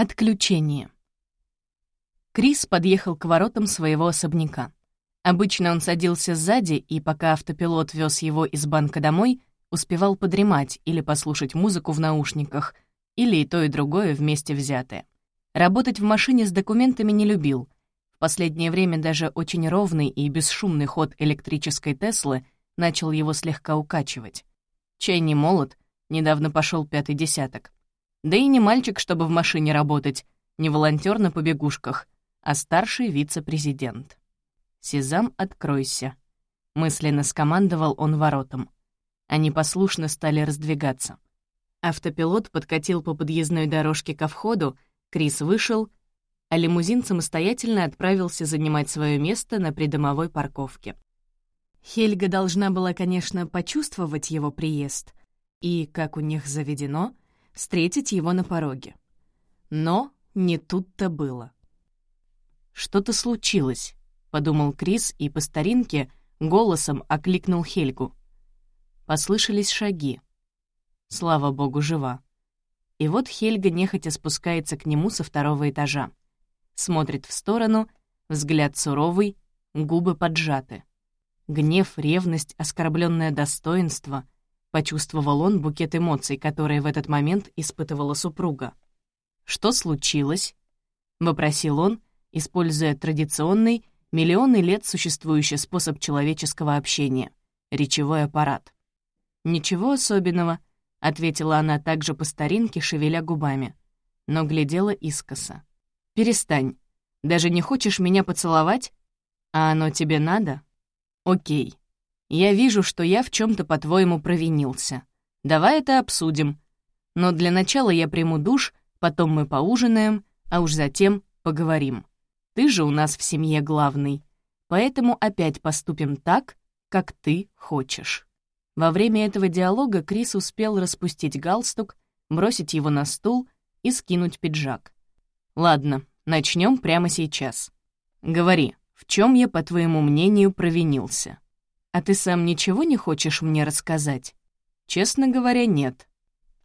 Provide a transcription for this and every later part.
Отключение. Крис подъехал к воротам своего особняка. Обычно он садился сзади, и пока автопилот вез его из банка домой, успевал подремать или послушать музыку в наушниках, или и то, и другое вместе взятое. Работать в машине с документами не любил. В последнее время даже очень ровный и бесшумный ход электрической Теслы начал его слегка укачивать. Чай не молод, недавно пошел пятый десяток. Да и не мальчик, чтобы в машине работать, не волонтер на побегушках, а старший вице-президент. «Сезам, откройся», — мысленно скомандовал он воротом. Они послушно стали раздвигаться. Автопилот подкатил по подъездной дорожке ко входу, Крис вышел, а лимузин самостоятельно отправился занимать свое место на придомовой парковке. Хельга должна была, конечно, почувствовать его приезд и, как у них заведено, — встретить его на пороге. Но не тут-то было. «Что-то случилось», — подумал Крис и по старинке голосом окликнул Хельгу. Послышались шаги. Слава богу, жива. И вот Хельга нехотя спускается к нему со второго этажа. Смотрит в сторону, взгляд суровый, губы поджаты. Гнев, ревность, оскорбленное достоинство — Почувствовал он букет эмоций, которые в этот момент испытывала супруга. «Что случилось?» — вопросил он, используя традиционный, миллионы лет существующий способ человеческого общения — речевой аппарат. «Ничего особенного», — ответила она также по старинке, шевеля губами, но глядела искоса. «Перестань. Даже не хочешь меня поцеловать? А оно тебе надо? Окей. Я вижу, что я в чем то по-твоему, провинился. Давай это обсудим. Но для начала я приму душ, потом мы поужинаем, а уж затем поговорим. Ты же у нас в семье главный. Поэтому опять поступим так, как ты хочешь». Во время этого диалога Крис успел распустить галстук, бросить его на стул и скинуть пиджак. «Ладно, начнем прямо сейчас. Говори, в чем я, по твоему мнению, провинился?» «А ты сам ничего не хочешь мне рассказать?» «Честно говоря, нет».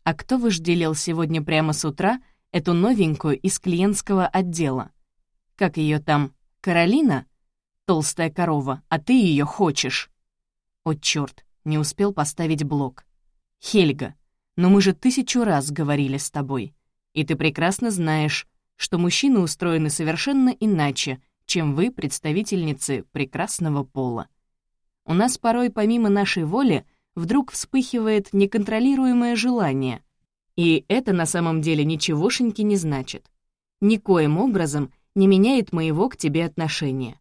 «А кто вожделел сегодня прямо с утра эту новенькую из клиентского отдела? Как ее там, Каролина? Толстая корова, а ты ее хочешь?» «О, черт, не успел поставить блок. Хельга, но мы же тысячу раз говорили с тобой, и ты прекрасно знаешь, что мужчины устроены совершенно иначе, чем вы, представительницы прекрасного пола. У нас порой помимо нашей воли вдруг вспыхивает неконтролируемое желание. И это на самом деле ничегошеньки не значит. Никоим образом не меняет моего к тебе отношения,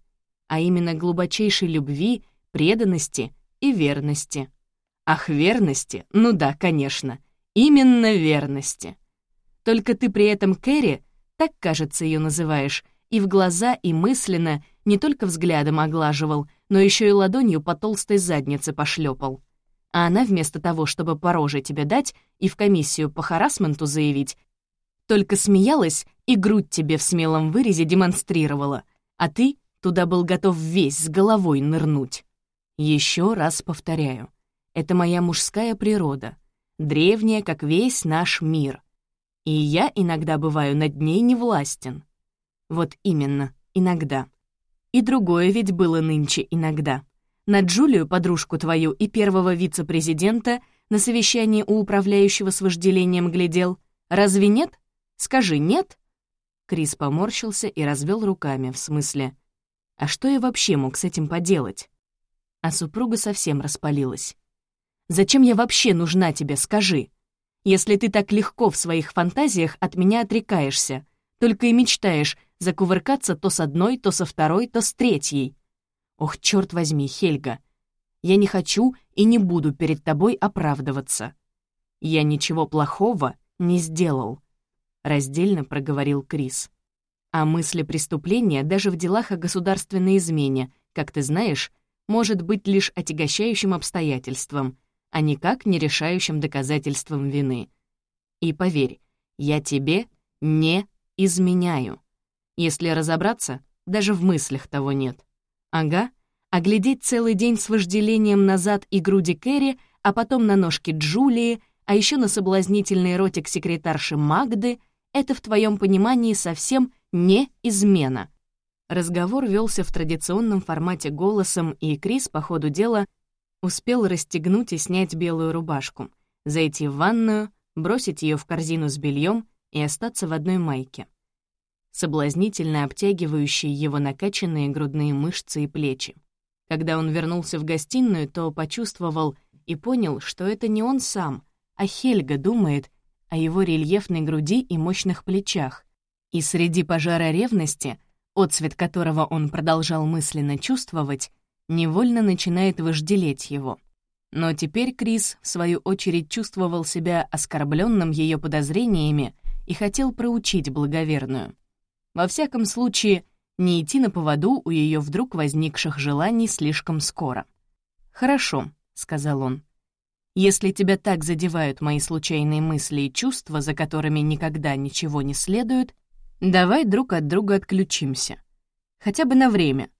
а именно глубочайшей любви, преданности и верности. Ах, верности? Ну да, конечно. Именно верности. Только ты при этом Кэрри, так, кажется, ее называешь, и в глаза, и мысленно не только взглядом оглаживал, но еще и ладонью по толстой заднице пошлепал. А она вместо того, чтобы по роже тебе дать и в комиссию по харасменту заявить, только смеялась и грудь тебе в смелом вырезе демонстрировала, а ты туда был готов весь с головой нырнуть. Еще раз повторяю, это моя мужская природа, древняя, как весь наш мир. И я иногда бываю над ней невластен. Вот именно, иногда. И другое ведь было нынче иногда. На Джулию, подружку твою, и первого вице-президента на совещании у управляющего с вожделением глядел. Разве нет? Скажи, нет?» Крис поморщился и развел руками, в смысле, «А что я вообще мог с этим поделать?» А супруга совсем распалилась. «Зачем я вообще нужна тебе, скажи? Если ты так легко в своих фантазиях от меня отрекаешься, только и мечтаешь закувыркаться то с одной, то со второй, то с третьей. Ох, черт возьми, Хельга, я не хочу и не буду перед тобой оправдываться. Я ничего плохого не сделал, — раздельно проговорил Крис. А мысли преступления даже в делах о государственной измене, как ты знаешь, может быть лишь отягощающим обстоятельством, а никак не решающим доказательством вины. И поверь, я тебе не изменяю. Если разобраться, даже в мыслях того нет. Ага, а глядеть целый день с вожделением назад и груди Кэрри, а потом на ножки Джулии, а еще на соблазнительный ротик секретарши Магды — это в твоем понимании совсем не измена. Разговор велся в традиционном формате голосом, и Крис, по ходу дела, успел расстегнуть и снять белую рубашку, зайти в ванную, бросить ее в корзину с бельем и остаться в одной майке, соблазнительно обтягивающей его накачанные грудные мышцы и плечи. Когда он вернулся в гостиную, то почувствовал и понял, что это не он сам, а Хельга думает о его рельефной груди и мощных плечах. И среди пожара ревности, отцвет которого он продолжал мысленно чувствовать, невольно начинает вожделеть его. Но теперь Крис, в свою очередь, чувствовал себя оскорбленным ее подозрениями и хотел проучить благоверную. Во всяком случае, не идти на поводу у ее вдруг возникших желаний слишком скоро. «Хорошо», — сказал он. «Если тебя так задевают мои случайные мысли и чувства, за которыми никогда ничего не следует, давай друг от друга отключимся. Хотя бы на время.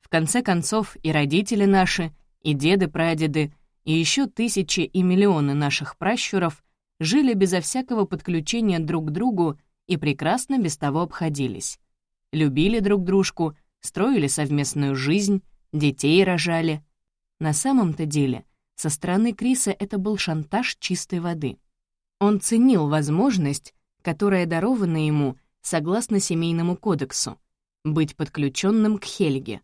В конце концов, и родители наши, и деды-прадеды, и еще тысячи и миллионы наших пращуров жили безо всякого подключения друг к другу и прекрасно без того обходились любили друг дружку, строили совместную жизнь, детей рожали. На самом-то деле, со стороны Криса это был шантаж чистой воды. Он ценил возможность, которая дарована ему согласно семейному кодексу, быть подключенным к Хельге.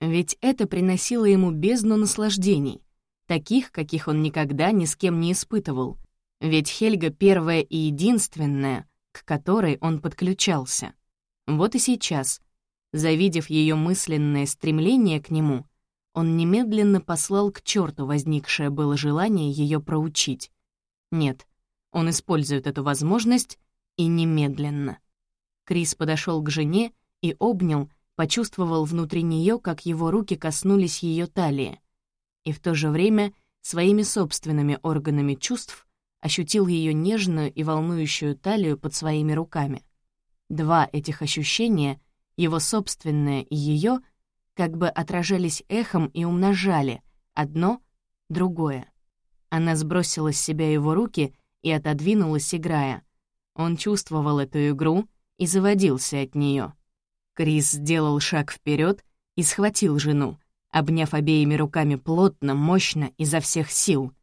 Ведь это приносило ему бездну наслаждений, таких, каких он никогда ни с кем не испытывал, ведь Хельга первая и единственная, к которой он подключался. Вот и сейчас, завидев ее мысленное стремление к нему, он немедленно послал к черту возникшее было желание ее проучить. Нет, он использует эту возможность и немедленно. Крис подошел к жене и обнял, почувствовал внутри нее, как его руки коснулись ее талии, и в то же время своими собственными органами чувств ощутил ее нежную и волнующую талию под своими руками. Два этих ощущения, его собственное и ее, как бы отражались эхом и умножали одно — другое. Она сбросила с себя его руки и отодвинулась, играя. Он чувствовал эту игру и заводился от нее. Крис сделал шаг вперед и схватил жену, обняв обеими руками плотно, мощно, изо всех сил.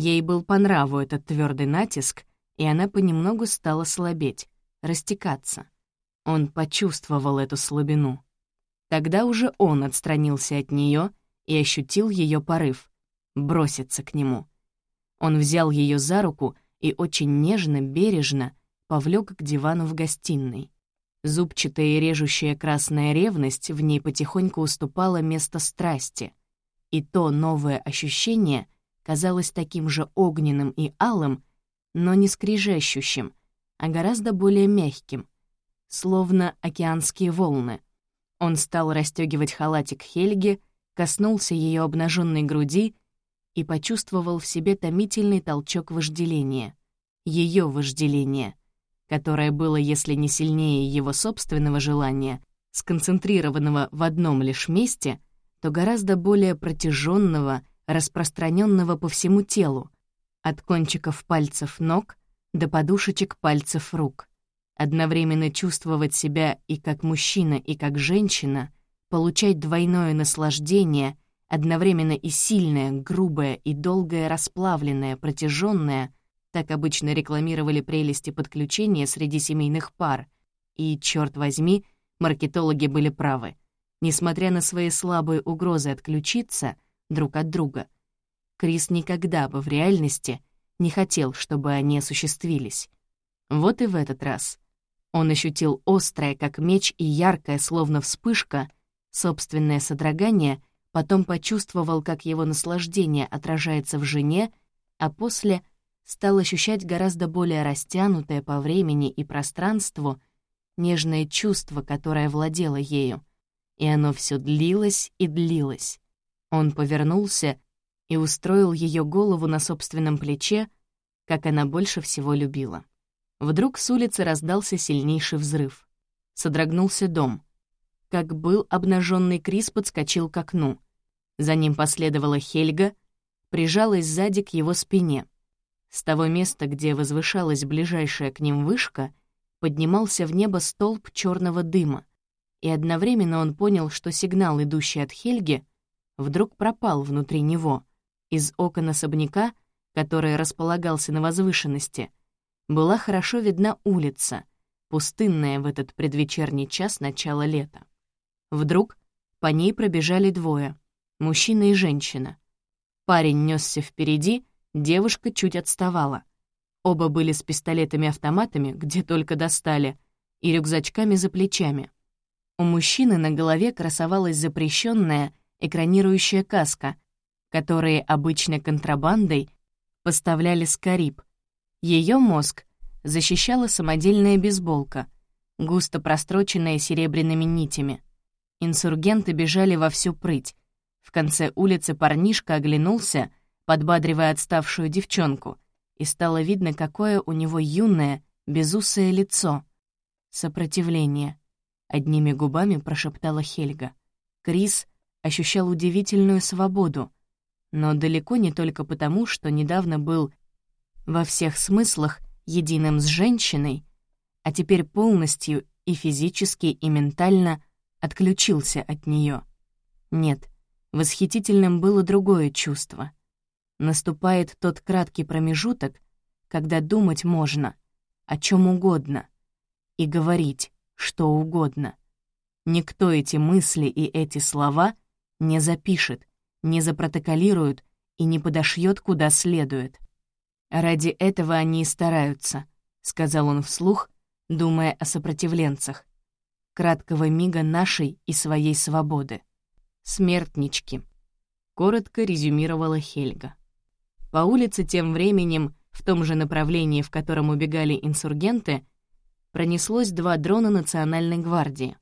Ей был по нраву этот твердый натиск, и она понемногу стала слабеть растекаться. Он почувствовал эту слабину. Тогда уже он отстранился от нее и ощутил ее порыв — броситься к нему. Он взял ее за руку и очень нежно, бережно повлек к дивану в гостиной. Зубчатая и режущая красная ревность в ней потихоньку уступала место страсти. И то новое ощущение казалось таким же огненным и алым, но не скрижащущим, а гораздо более мягким, словно океанские волны. Он стал расстегивать халатик Хельги, коснулся ее обнаженной груди и почувствовал в себе томительный толчок вожделения. Ее вожделение, которое было, если не сильнее его собственного желания, сконцентрированного в одном лишь месте, то гораздо более протяженного, распространенного по всему телу, от кончиков пальцев ног до подушечек пальцев рук. Одновременно чувствовать себя и как мужчина, и как женщина, получать двойное наслаждение, одновременно и сильное, грубое и долгое расплавленное, протяженное, так обычно рекламировали прелести подключения среди семейных пар. И, черт возьми, маркетологи были правы. Несмотря на свои слабые угрозы отключиться друг от друга, Крис никогда бы в реальности — не хотел, чтобы они осуществились. Вот и в этот раз. Он ощутил острое, как меч, и яркое, словно вспышка, собственное содрогание, потом почувствовал, как его наслаждение отражается в жене, а после стал ощущать гораздо более растянутое по времени и пространству нежное чувство, которое владело ею. И оно все длилось и длилось. Он повернулся и устроил ее голову на собственном плече, как она больше всего любила. Вдруг с улицы раздался сильнейший взрыв. Содрогнулся дом. Как был обнаженный Крис подскочил к окну. За ним последовала Хельга, прижалась сзади к его спине. С того места, где возвышалась ближайшая к ним вышка, поднимался в небо столб черного дыма, и одновременно он понял, что сигнал, идущий от Хельги, вдруг пропал внутри него. Из окон особняка, который располагался на возвышенности, была хорошо видна улица, пустынная в этот предвечерний час начала лета. Вдруг по ней пробежали двое — мужчина и женщина. Парень несся впереди, девушка чуть отставала. Оба были с пистолетами-автоматами, где только достали, и рюкзачками за плечами. У мужчины на голове красовалась запрещенная экранирующая каска, которые обычно контрабандой поставляли с. Ее мозг защищала самодельная бейсболка, густо простроченная серебряными нитями. Инсургенты бежали во всю прыть. В конце улицы парнишка оглянулся, подбадривая отставшую девчонку — и стало видно, какое у него юное, безусое лицо. «Сопротивление», — одними губами прошептала Хельга. Крис ощущал удивительную свободу, но далеко не только потому, что недавно был во всех смыслах единым с женщиной, а теперь полностью и физически, и ментально отключился от нее. Нет, восхитительным было другое чувство — Наступает тот краткий промежуток, когда думать можно о чем угодно и говорить что угодно. Никто эти мысли и эти слова не запишет, не запротоколирует и не подошьет куда следует. «Ради этого они и стараются», — сказал он вслух, думая о сопротивленцах, краткого мига нашей и своей свободы. «Смертнички», — коротко резюмировала Хельга. По улице тем временем, в том же направлении, в котором убегали инсургенты, пронеслось два дрона Национальной гвардии.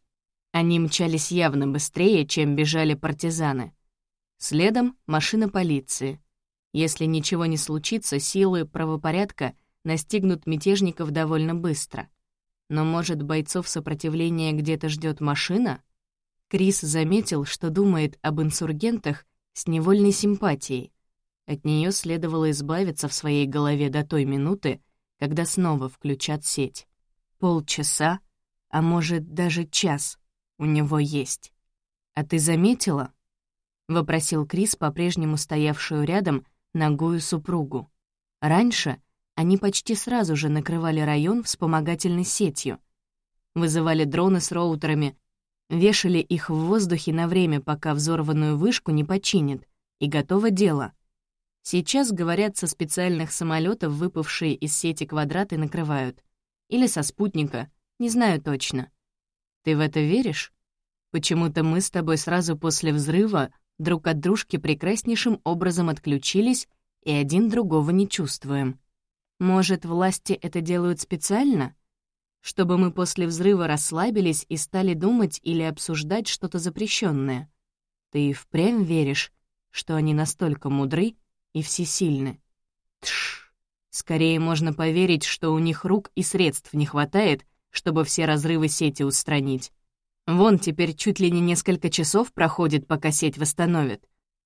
Они мчались явно быстрее, чем бежали партизаны. Следом — машина полиции. Если ничего не случится, силы правопорядка настигнут мятежников довольно быстро. Но, может, бойцов сопротивления где-то ждет машина? Крис заметил, что думает об инсургентах с невольной симпатией — от нее следовало избавиться в своей голове до той минуты, когда снова включат сеть. Полчаса, а может, даже час у него есть. «А ты заметила?» — вопросил Крис, по-прежнему стоявшую рядом, ногую супругу. Раньше они почти сразу же накрывали район вспомогательной сетью. Вызывали дроны с роутерами, вешали их в воздухе на время, пока взорванную вышку не починят, и готово дело. Сейчас, говорят, со специальных самолетов выпавшие из сети квадраты накрывают. Или со спутника, не знаю точно. Ты в это веришь? Почему-то мы с тобой сразу после взрыва друг от дружки прекраснейшим образом отключились и один другого не чувствуем. Может, власти это делают специально? Чтобы мы после взрыва расслабились и стали думать или обсуждать что-то запрещенное. Ты впрямь веришь, что они настолько мудры, и всесильны. Тш. Скорее можно поверить, что у них рук и средств не хватает, чтобы все разрывы сети устранить. Вон теперь чуть ли не несколько часов проходит, пока сеть восстановят.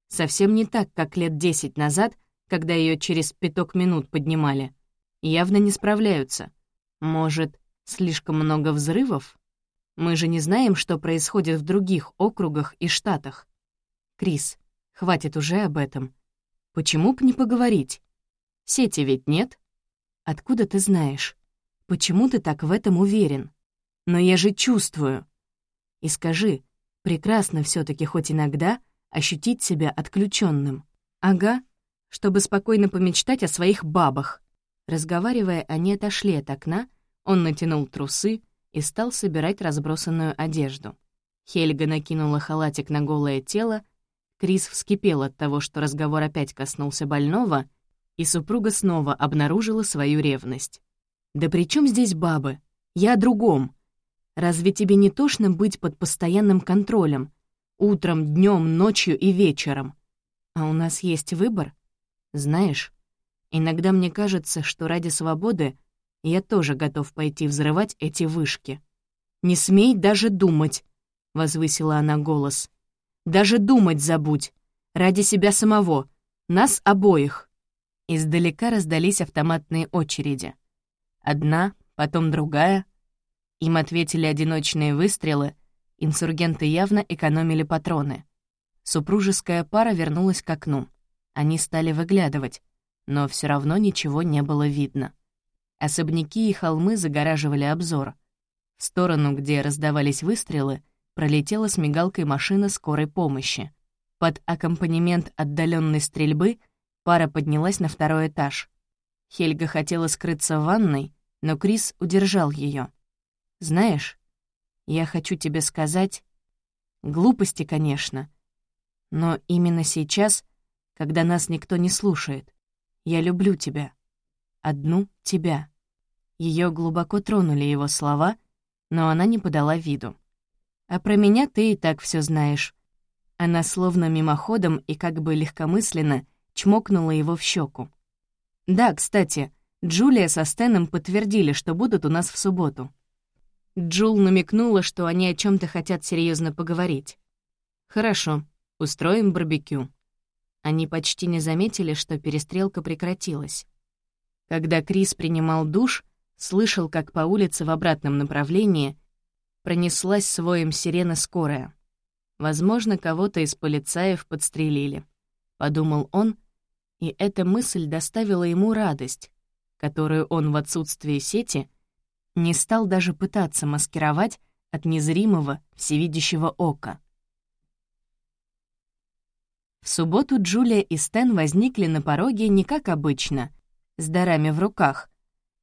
Совсем не так, как лет десять назад, когда ее через пяток минут поднимали. Явно не справляются. Может, слишком много взрывов? Мы же не знаем, что происходит в других округах и штатах. Крис, хватит уже об этом. Почему б не поговорить? Сети ведь нет. Откуда ты знаешь? Почему ты так в этом уверен? Но я же чувствую. И скажи, прекрасно все таки хоть иногда ощутить себя отключенным. Ага, чтобы спокойно помечтать о своих бабах. Разговаривая, они отошли от окна, он натянул трусы и стал собирать разбросанную одежду. Хельга накинула халатик на голое тело Крис вскипел от того, что разговор опять коснулся больного, и супруга снова обнаружила свою ревность. «Да при чем здесь бабы? Я о другом. Разве тебе не тошно быть под постоянным контролем? Утром, днем, ночью и вечером. А у нас есть выбор? Знаешь, иногда мне кажется, что ради свободы я тоже готов пойти взрывать эти вышки. «Не смей даже думать!» — возвысила она голос. Даже думать забудь. Ради себя самого. Нас обоих». Издалека раздались автоматные очереди. Одна, потом другая. Им ответили одиночные выстрелы, инсургенты явно экономили патроны. Супружеская пара вернулась к окну. Они стали выглядывать, но все равно ничего не было видно. Особняки и холмы загораживали обзор. В сторону, где раздавались выстрелы, пролетела с мигалкой машина скорой помощи. Под аккомпанемент отдаленной стрельбы пара поднялась на второй этаж. Хельга хотела скрыться в ванной, но Крис удержал ее. «Знаешь, я хочу тебе сказать...» Глупости, конечно. Но именно сейчас, когда нас никто не слушает, я люблю тебя. Одну тебя. Ее глубоко тронули его слова, но она не подала виду. «А про меня ты и так все знаешь». Она словно мимоходом и как бы легкомысленно чмокнула его в щеку. «Да, кстати, Джулия со Стеном подтвердили, что будут у нас в субботу. Джул намекнула, что они о чем то хотят серьезно поговорить. «Хорошо, устроим барбекю». Они почти не заметили, что перестрелка прекратилась. Когда Крис принимал душ, слышал, как по улице в обратном направлении пронеслась своим сирена скорая. Возможно, кого-то из полицаев подстрелили. Подумал он, и эта мысль доставила ему радость, которую он в отсутствии сети — не стал даже пытаться маскировать от незримого, всевидящего ока. В субботу Джулия и Стэн возникли на пороге не как обычно, с дарами в руках,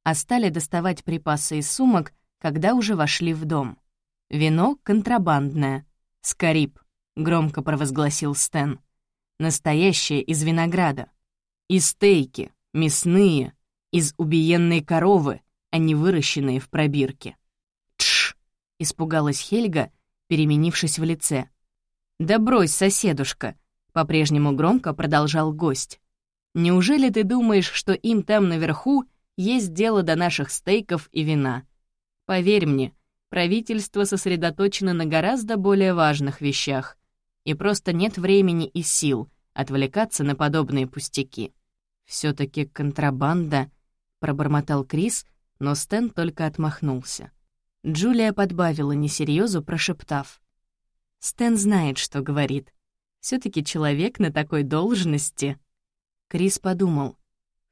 а стали доставать припасы из сумок, когда уже вошли в дом. «Вино контрабандное. Скорип», — громко провозгласил Стэн. «Настоящее из винограда. И стейки, мясные, из убиенной коровы, а не выращенные в пробирке. «Тш!» — испугалась Хельга, переменившись в лице. «Да брось, соседушка!» — по-прежнему громко продолжал гость. «Неужели ты думаешь, что им там наверху есть дело до наших стейков и вина? Поверь мне, правительство сосредоточено на гораздо более важных вещах, и просто нет времени и сил отвлекаться на подобные пустяки. Все таки контрабанда», — пробормотал Крис, но Стэн только отмахнулся. Джулия подбавила несерьезу, прошептав. «Стэн знает, что говорит. все таки человек на такой должности». Крис подумал.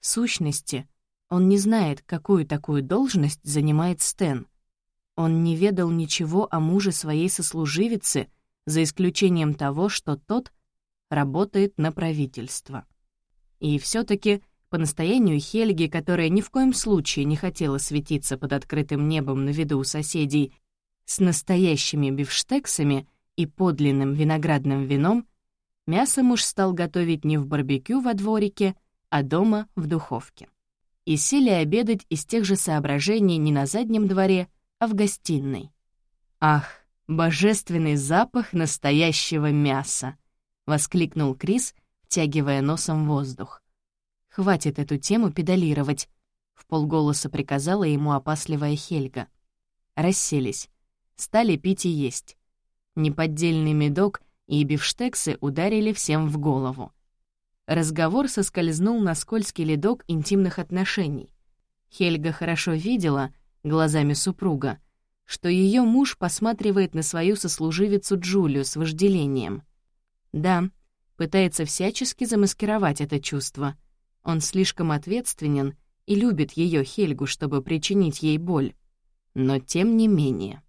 В сущности, он не знает, какую такую должность занимает Стэн. Он не ведал ничего о муже своей сослуживицы, за исключением того, что тот работает на правительство. И все таки по настоянию Хельги, которая ни в коем случае не хотела светиться под открытым небом на виду у соседей с настоящими бифштексами и подлинным виноградным вином, мясо муж стал готовить не в барбекю во дворике, а дома в духовке. И сели обедать из тех же соображений не на заднем дворе, а в гостиной. «Ах, божественный запах настоящего мяса!» — воскликнул Крис, втягивая носом воздух. «Хватит эту тему педалировать», — в полголоса приказала ему опасливая Хельга. Расселись. Стали пить и есть. Неподдельный медок и бифштексы ударили всем в голову. Разговор соскользнул на скользкий ледок интимных отношений. Хельга хорошо видела, глазами супруга, что ее муж посматривает на свою сослуживицу Джулию с вожделением. Да, пытается всячески замаскировать это чувство — он слишком ответственен и любит ее Хельгу, чтобы причинить ей боль. Но тем не менее.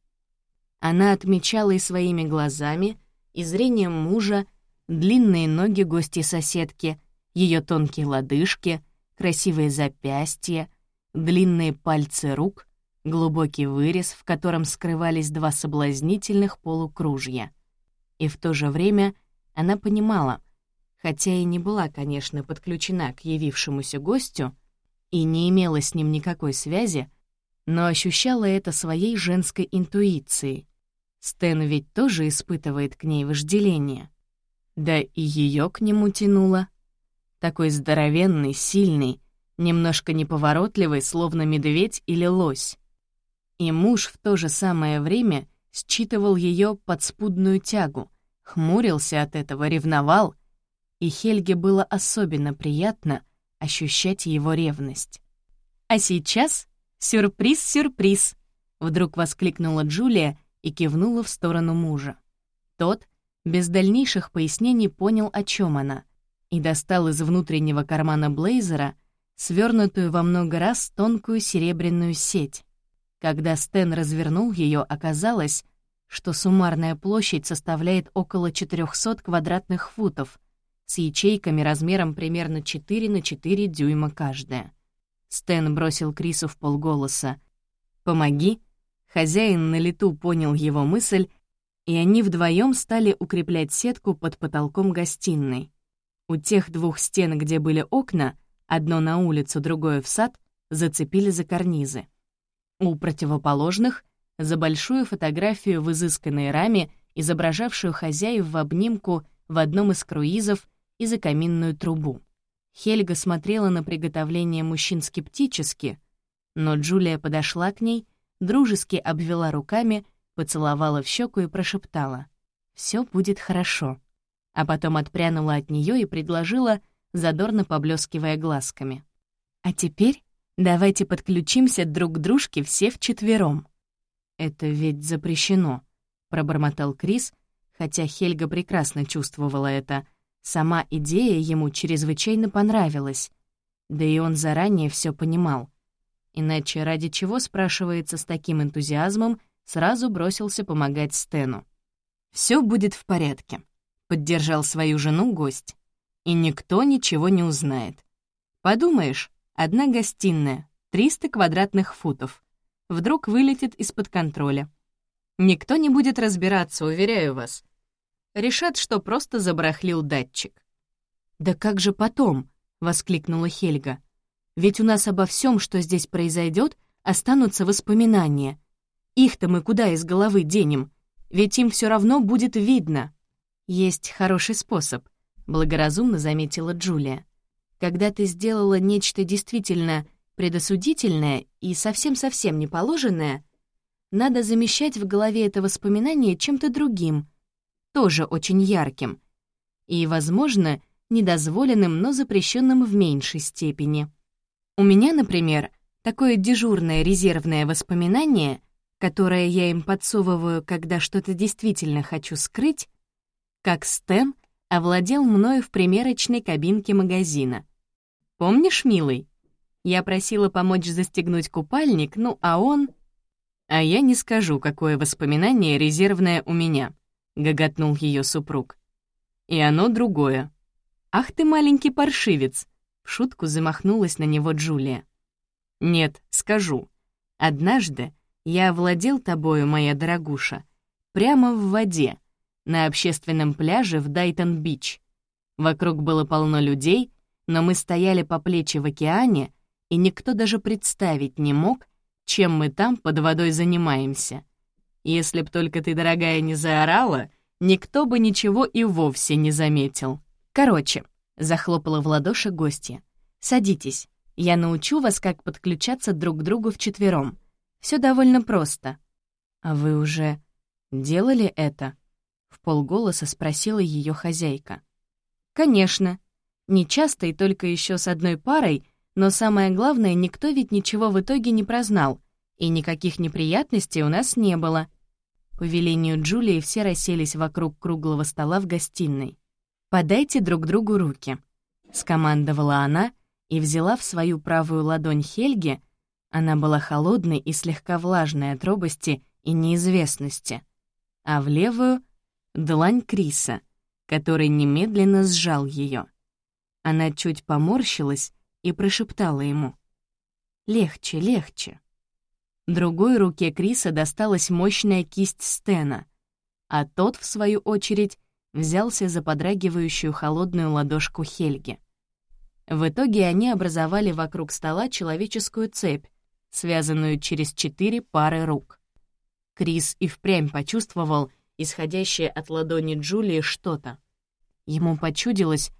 Она отмечала и своими глазами, и зрением мужа, длинные ноги гости-соседки, ее тонкие лодыжки, красивые запястья, длинные пальцы рук, глубокий вырез, в котором скрывались два соблазнительных полукружья. И в то же время она понимала — хотя и не была, конечно, подключена к явившемуся гостю и не имела с ним никакой связи, но ощущала это своей женской интуицией. Стэн ведь тоже испытывает к ней вожделение. Да и ее к нему тянуло. Такой здоровенный, сильный, немножко неповоротливый, словно медведь или лось. И муж в то же самое время считывал ее подспудную тягу, хмурился от этого, ревновал и Хельге было особенно приятно ощущать его ревность. А сейчас сюрприз-сюрприз. Вдруг воскликнула Джулия и кивнула в сторону мужа. Тот, без дальнейших пояснений, понял, о чем она, и достал из внутреннего кармана блейзера свернутую во много раз тонкую серебряную сеть. Когда Стэн развернул ее, оказалось, что суммарная площадь составляет около 400 квадратных футов, с ячейками размером примерно 4 на 4 дюйма каждая. Стэн бросил Крису в полголоса «Помоги». Хозяин на лету понял его мысль, и они вдвоем стали укреплять сетку под потолком гостиной. У тех двух стен, где были окна, одно на улицу, другое в сад, зацепили за карнизы. У противоположных — за большую фотографию в изысканной раме, изображавшую хозяев в обнимку в одном из круизов и за каминную трубу. Хельга смотрела на приготовление мужчин скептически, но Джулия подошла к ней, дружески обвела руками, поцеловала в щеку и прошептала «Все будет хорошо», а потом отпрянула от нее и предложила, задорно поблескивая глазками. «А теперь Давайте подключимся друг к дружке все вчетвером». «Это ведь запрещено», — пробормотал Крис, хотя Хельга прекрасно чувствовала это. Сама идея ему чрезвычайно понравилась. Да и он заранее все понимал. Иначе ради чего, спрашивается с таким энтузиазмом, сразу бросился помогать Стэну. Все будет в порядке», — поддержал свою жену гость. «И никто ничего не узнает. Подумаешь, Одна гостиная, 300 квадратных футов. Вдруг вылетит из-под контроля. Никто не будет разбираться, уверяю вас. Решат, что просто забарахлил датчик. «Да как же потом?» — воскликнула Хельга. «Ведь у нас обо всем, что здесь произойдет, останутся воспоминания. Их-то мы куда из головы денем? Ведь им все равно будет видно». «Есть хороший способ», — благоразумно заметила Джулия. Когда ты сделала нечто действительно предосудительное и совсем-совсем неположенное, надо замещать в голове это воспоминание чем-то другим, тоже очень ярким, и, возможно, недозволенным, но запрещенным в меньшей степени. У меня, например, такое дежурное резервное воспоминание, которое я им подсовываю, когда что-то действительно хочу скрыть, как Стэн овладел мною в примерочной кабинке магазина. Помнишь, милый? Я просила помочь застегнуть купальник, ну а он... А я не скажу, какое воспоминание резервное у меня, — гоготнул ее супруг. И оно другое. Ах ты маленький паршивец! В шутку замахнулась на него Джулия. Нет, скажу. Однажды я овладел тобою, моя дорогуша, прямо в воде, на общественном пляже в Дайтон-Бич. Вокруг было полно людей, но мы стояли по плечи в океане, и никто даже представить не мог, чем мы там под водой занимаемся. Если б только ты, дорогая, не заорала, никто бы ничего и вовсе не заметил. Короче, захлопала в ладоши гостья. Садитесь, я научу вас, как подключаться друг к другу вчетвером. Все довольно просто. А вы уже делали это? В полголоса спросила ее хозяйка. Конечно, не часто и только еще с одной парой, но самое главное, никто ведь ничего в итоге не прознал, и никаких неприятностей у нас не было. По велению Джулии все расселись вокруг круглого стола в гостиной. «Подайте друг другу руки», — скомандовала она и взяла в свою правую ладонь Хельги, она была холодной и слегка влажной от робости и неизвестности, а в левую — длань Криса, который немедленно сжал ее. Она чуть поморщилась и прошептала ему. «Легче, легче». Другой руке Криса досталась мощная кисть Стена, а тот, в свою очередь, взялся за подрагивающую холодную ладошку Хельги. В итоге они образовали вокруг стола человеческую цепь, связанную через четыре пары рук. Крис и впрямь почувствовал исходящее от ладони Джулии что-то. Ему почудилось,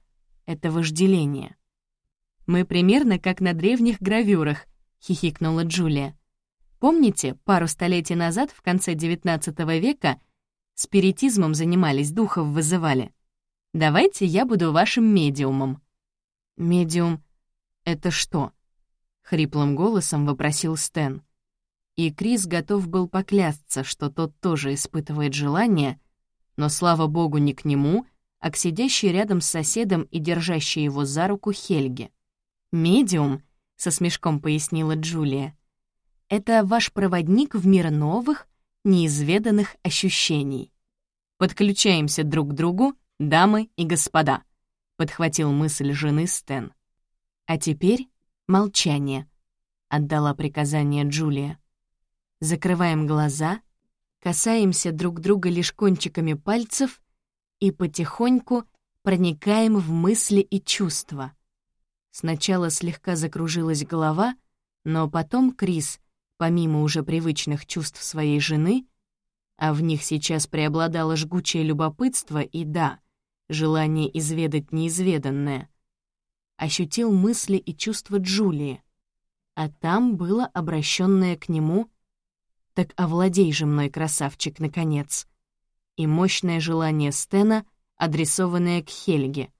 это вожделение. «Мы примерно как на древних гравюрах», — хихикнула Джулия. «Помните, пару столетий назад, в конце XIX века, спиритизмом занимались, духов вызывали? Давайте я буду вашим медиумом». «Медиум — это что?» — хриплым голосом вопросил Стэн. и Крис готов был поклясться, что тот тоже испытывает желание, но, слава богу, не к нему, а к сидящей рядом с соседом и держащей его за руку Хельге. «Медиум», — со смешком пояснила Джулия, — «это ваш проводник в мир новых, неизведанных ощущений. Подключаемся друг к другу, дамы и господа», — подхватил мысль жены Стэн. «А теперь молчание», — отдала приказание Джулия. Закрываем глаза, касаемся друг друга лишь кончиками пальцев и потихоньку проникаем в мысли и чувства. Сначала слегка закружилась голова, но потом Крис, помимо уже привычных чувств своей жены, а в них сейчас преобладало жгучее любопытство и, да, желание изведать неизведанное, ощутил мысли и чувства Джулии, а там было обращенное к нему так овладей же мной, красавчик, наконец. И мощное желание Стена, адресованное к Хельге.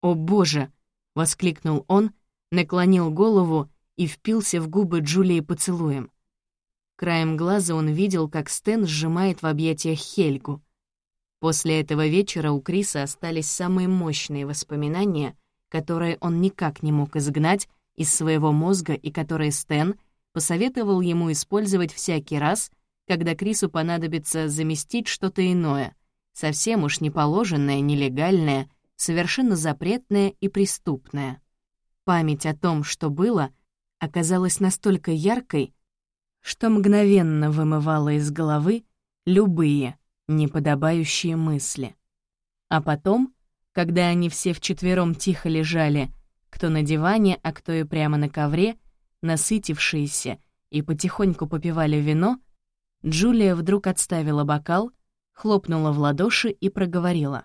«О, Боже!» — воскликнул он, наклонил голову и впился в губы Джулии поцелуем. Краем глаза он видел, как Стэн сжимает в объятиях Хельгу. После этого вечера у Криса остались самые мощные воспоминания, которые он никак не мог изгнать из своего мозга и которые Стэн посоветовал ему использовать всякий раз, когда Крису понадобится заместить что-то иное, совсем уж неположенное, нелегальное, совершенно запретное и преступное. Память о том, что было, оказалась настолько яркой, что мгновенно вымывала из головы любые неподобающие мысли. А потом, когда они все вчетвером тихо лежали, кто на диване, а кто и прямо на ковре, насытившиеся и потихоньку попивали вино, Джулия вдруг отставила бокал, хлопнула в ладоши и проговорила.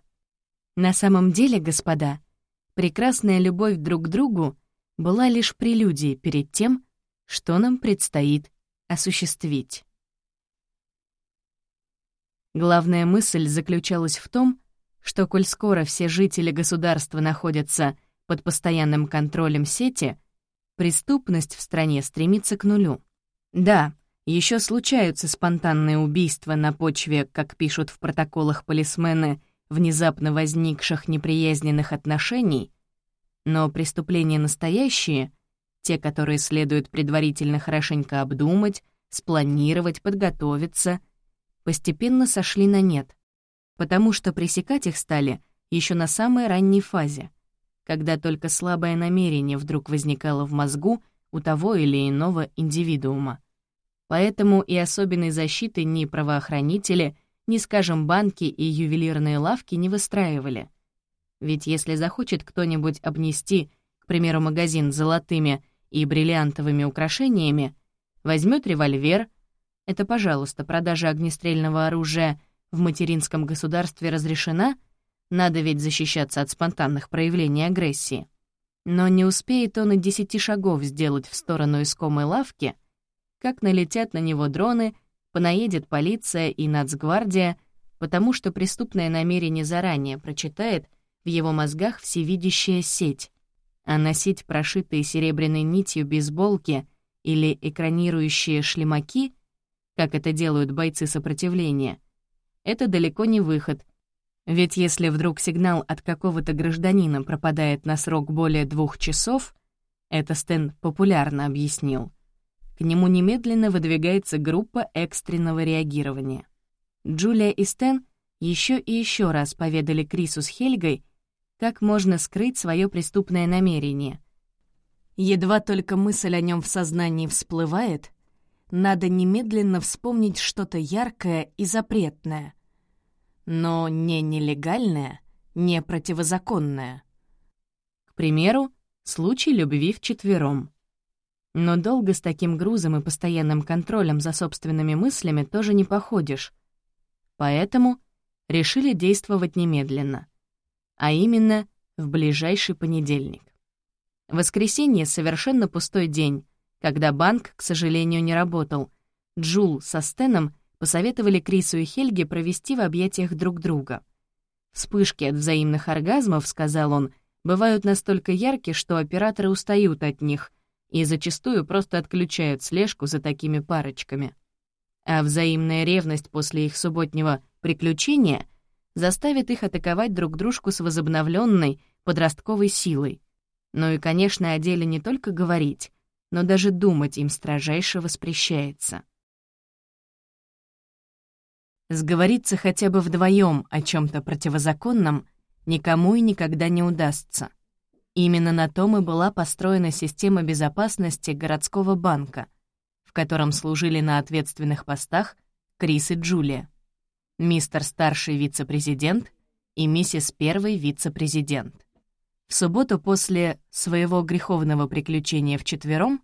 «На самом деле, господа, прекрасная любовь друг к другу была лишь прелюдией перед тем, что нам предстоит осуществить». Главная мысль заключалась в том, что, коль скоро все жители государства находятся под постоянным контролем сети — Преступность в стране стремится к нулю. Да, еще случаются спонтанные убийства на почве, как пишут в протоколах полисмены, внезапно возникших неприязненных отношений, но преступления настоящие, те, которые следует предварительно хорошенько обдумать, спланировать, подготовиться, постепенно сошли на нет, потому что пресекать их стали еще на самой ранней фазе — когда только слабое намерение вдруг возникало в мозгу у того или иного индивидуума. Поэтому и особенной защиты ни правоохранители, ни, скажем, банки и ювелирные лавки не выстраивали. Ведь если захочет кто-нибудь обнести, к примеру, магазин золотыми и бриллиантовыми украшениями, возьмет револьвер, это, пожалуйста, продажа огнестрельного оружия в материнском государстве разрешена — надо ведь защищаться от спонтанных проявлений агрессии. Но не успеет он и десяти шагов сделать в сторону искомой лавки, как налетят на него дроны, понаедет полиция и нацгвардия, потому что преступное намерение заранее прочитает в его мозгах всевидящая сеть, а носить прошитые серебряной нитью бейсболки или экранирующие шлемаки, как это делают бойцы сопротивления, это далеко не выход, ведь если вдруг сигнал от какого-то гражданина пропадает на срок более двух часов, это Стэн популярно объяснил, к нему немедленно выдвигается группа экстренного реагирования. Джулия и Стэн еще и еще раз поведали Крису с Хельгой, как можно скрыть свое преступное намерение. Едва только мысль о нем в сознании всплывает, надо немедленно вспомнить что-то яркое и запретное, но не нелегальное, не противозаконное. К примеру, случай любви вчетвером. Но долго с таким грузом и постоянным контролем за собственными мыслями тоже не походишь. Поэтому решили действовать немедленно. А именно, в ближайший понедельник. Воскресенье — совершенно пустой день, когда банк, к сожалению, не работал. Джул со Стеном посоветовали Крису и Хельге провести в объятиях друг друга. «Вспышки от взаимных оргазмов, — сказал он, — бывают настолько яркие, что операторы устают от них, и зачастую просто отключают слежку за такими парочками. А взаимная ревность после их субботнего приключения заставит их атаковать друг дружку с возобновленной подростковой силой. Ну и, конечно, о деле не только говорить, но даже думать им строжайше воспрещается. Сговориться хотя бы вдвоем о чем то противозаконном никому и никогда не удастся. Именно на том и была построена система безопасности городского банка, в котором служили на ответственных постах Крис и Джулия, мистер старший вице-президент и миссис первый вице-президент. В субботу после своего греховного приключения вчетвером,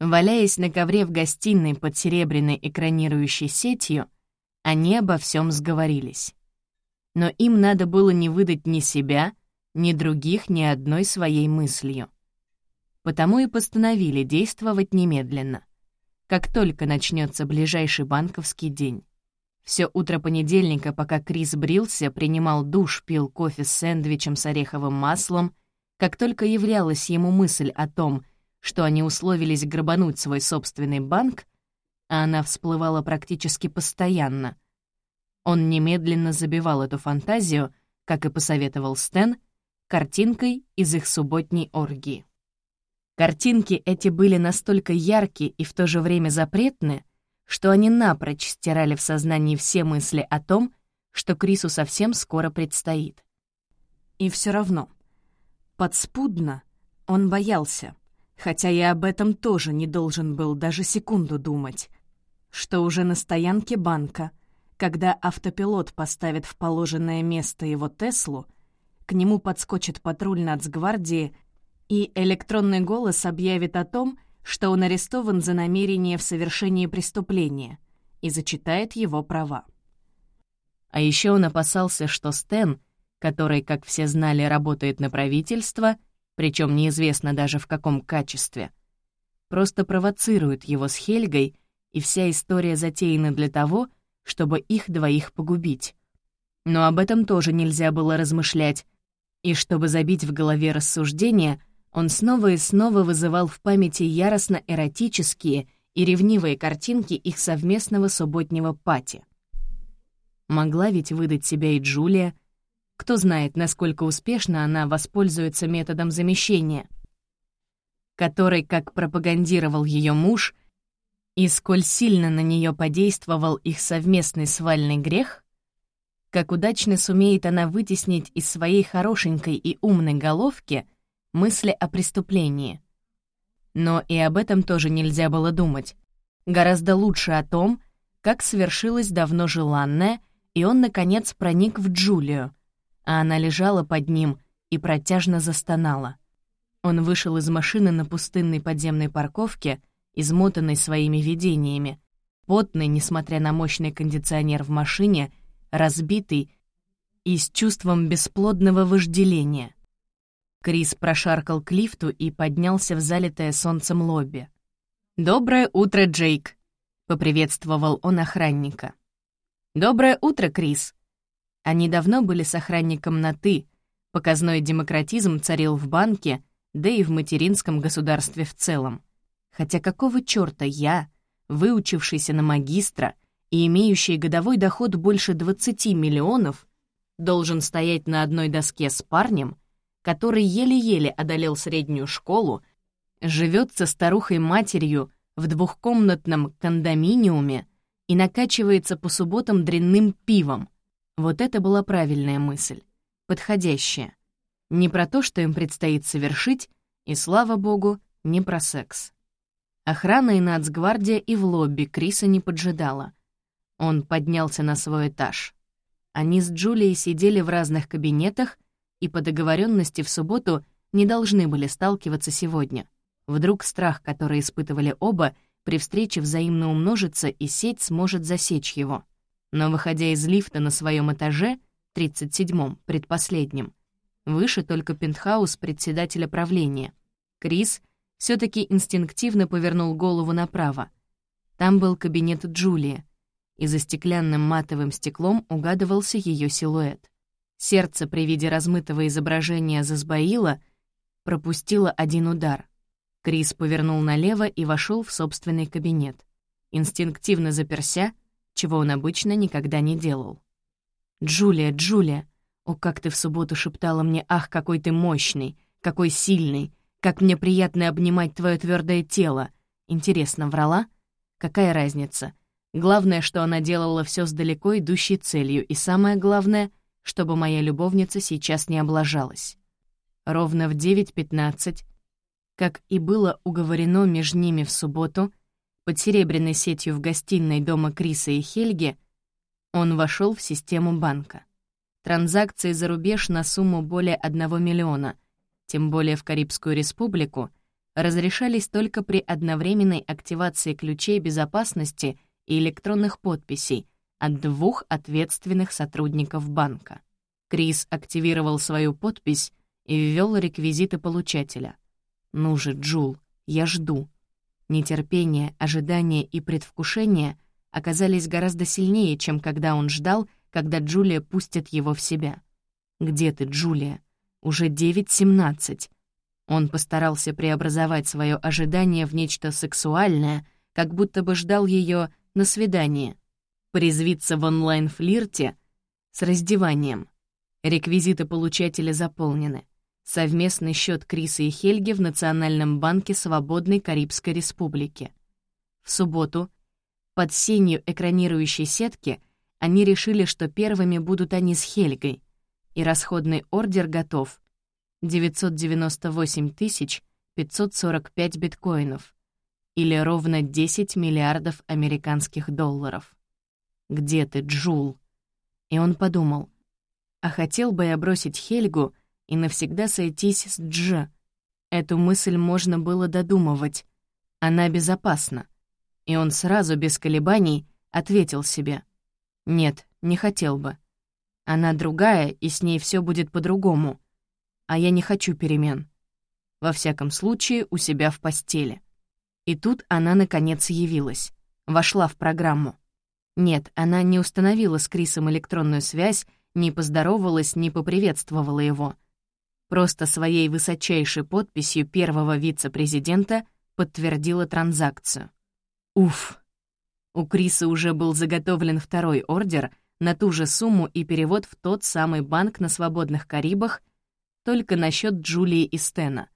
валяясь на ковре в гостиной под серебряной экранирующей сетью, они обо всем сговорились. Но им надо было не выдать ни себя, ни других ни одной своей мыслью. Потому и постановили действовать немедленно, как только начнется ближайший банковский день. Все утро понедельника, пока Крис брился, принимал душ, пил кофе с сэндвичем с ореховым маслом, как только являлась ему мысль о том, что они условились грабануть свой собственный банк, а она всплывала практически постоянно. Он немедленно забивал эту фантазию, как и посоветовал Стэн, картинкой из их субботней оргии. Картинки эти были настолько ярки и в то же время запретны, что они напрочь стирали в сознании все мысли о том, что Крису совсем скоро предстоит. И все равно, подспудно он боялся, хотя и об этом тоже не должен был даже секунду думать, что уже на стоянке банка, когда автопилот поставит в положенное место его Теслу, к нему подскочит патруль нацгвардии, и электронный голос объявит о том, что он арестован за намерение в совершении преступления и зачитает его права. А еще он опасался, что Стэн, который, как все знали, работает на правительство, причем неизвестно даже в каком качестве, просто провоцирует его с Хельгой — и вся история затеяна для того, чтобы их двоих погубить. Но об этом тоже нельзя было размышлять, и чтобы забить в голове рассуждения, он снова и снова вызывал в памяти яростно эротические и ревнивые картинки их совместного субботнего пати. Могла ведь выдать себя и Джулия. Кто знает, насколько успешно она воспользуется методом замещения, который, как пропагандировал ее муж — и сколь сильно на нее подействовал их совместный свальный грех, как удачно сумеет она вытеснить из своей хорошенькой и умной головки мысли о преступлении. Но и об этом тоже нельзя было думать. Гораздо лучше о том, как свершилось давно желанное, и он, наконец, проник в Джулию, а она лежала под ним и протяжно застонала. Он вышел из машины на пустынной подземной парковке — измотанный своими видениями, потный, несмотря на мощный кондиционер в машине, разбитый и с чувством бесплодного вожделения. Крис прошаркал к лифту и поднялся в залитое солнцем лобби. «Доброе утро, Джейк!» — поприветствовал он охранника. «Доброе утро, Крис!» Они давно были с охранником на «ты», показной демократизм царил в банке, да и в материнском государстве в целом. Хотя какого чёрта я, выучившийся на магистра и имеющий годовой доход больше 20 миллионов, должен стоять на одной доске с парнем, который еле-еле одолел среднюю школу, живет со старухой-матерью в двухкомнатном кондоминиуме и накачивается по субботам дрянным пивом. Вот это была правильная мысль, подходящая. Не про то, что им предстоит совершить, и, слава богу, не про секс. Охрана и нацгвардия и в лобби Криса не поджидала. Он поднялся на свой этаж. Они с Джулией сидели в разных кабинетах и по договоренности в субботу не должны были сталкиваться сегодня. Вдруг страх, который испытывали оба, при встрече взаимно умножится, и сеть сможет засечь его. Но, выходя из лифта на своем этаже, 37-м, предпоследнем, выше только пентхаус председателя правления, Крис — все таки инстинктивно повернул голову направо. Там был кабинет Джулии, и за стеклянным матовым стеклом угадывался ее силуэт. Сердце при виде размытого изображения засбоило, пропустило один удар. Крис повернул налево и вошел в собственный кабинет. Инстинктивно заперся, чего он обычно никогда не делал. «Джулия, Джулия! О, как ты в субботу шептала мне, ах, какой ты мощный, какой сильный, как мне приятно обнимать твое твердое тело. Интересно, врала? Какая разница? Главное, что она делала все с далеко идущей целью, и самое главное, чтобы моя любовница сейчас не облажалась. Ровно в 9.15, как и было уговорено между ними в субботу, под серебряной сетью в гостиной дома Криса и Хельги, он вошел в систему банка. Транзакции за рубеж на сумму более 1 миллиона, тем более в Карибскую республику, разрешались только при одновременной активации ключей безопасности и электронных подписей от двух ответственных сотрудников банка. Крис активировал свою подпись и ввел реквизиты получателя. «Ну же, Джул, я жду». Нетерпение, ожидание и предвкушение оказались гораздо сильнее, чем когда он ждал, когда Джулия пустит его в себя. «Где ты, Джулия? Уже 9.17». Он постарался преобразовать свое ожидание в нечто сексуальное, как будто бы ждал ее на свидание. Призвиться в онлайн-флирте с раздеванием. Реквизиты получателя заполнены. Совместный счет Криса и Хельги в Национальном банке Свободной Карибской Республики. В субботу, под сенью экранирующей сетки, они решили, что первыми будут они с Хельгой, и расходный ордер готов. 998 545 биткоинов, или ровно 10 миллиардов американских долларов. «Где ты, Джул?» И он подумал, а хотел бы я бросить Хельгу — и навсегда сойтись с Дж. Эту мысль можно было додумывать. Она безопасна. И он сразу, без колебаний, ответил себе. «Нет, не хотел бы. Она другая, и с ней все будет по-другому. А я не хочу перемен. Во всяком случае, у себя в постели». И тут она, наконец, явилась. Вошла в программу. Нет, она не установила с Крисом электронную связь, не поздоровалась, не поприветствовала его — просто своей высочайшей подписью первого вице-президента подтвердила транзакцию. Уф! У Криса уже был заготовлен второй ордер на ту же сумму и перевод в тот самый банк на Свободных Карибах, только на счет Джулии и Стена,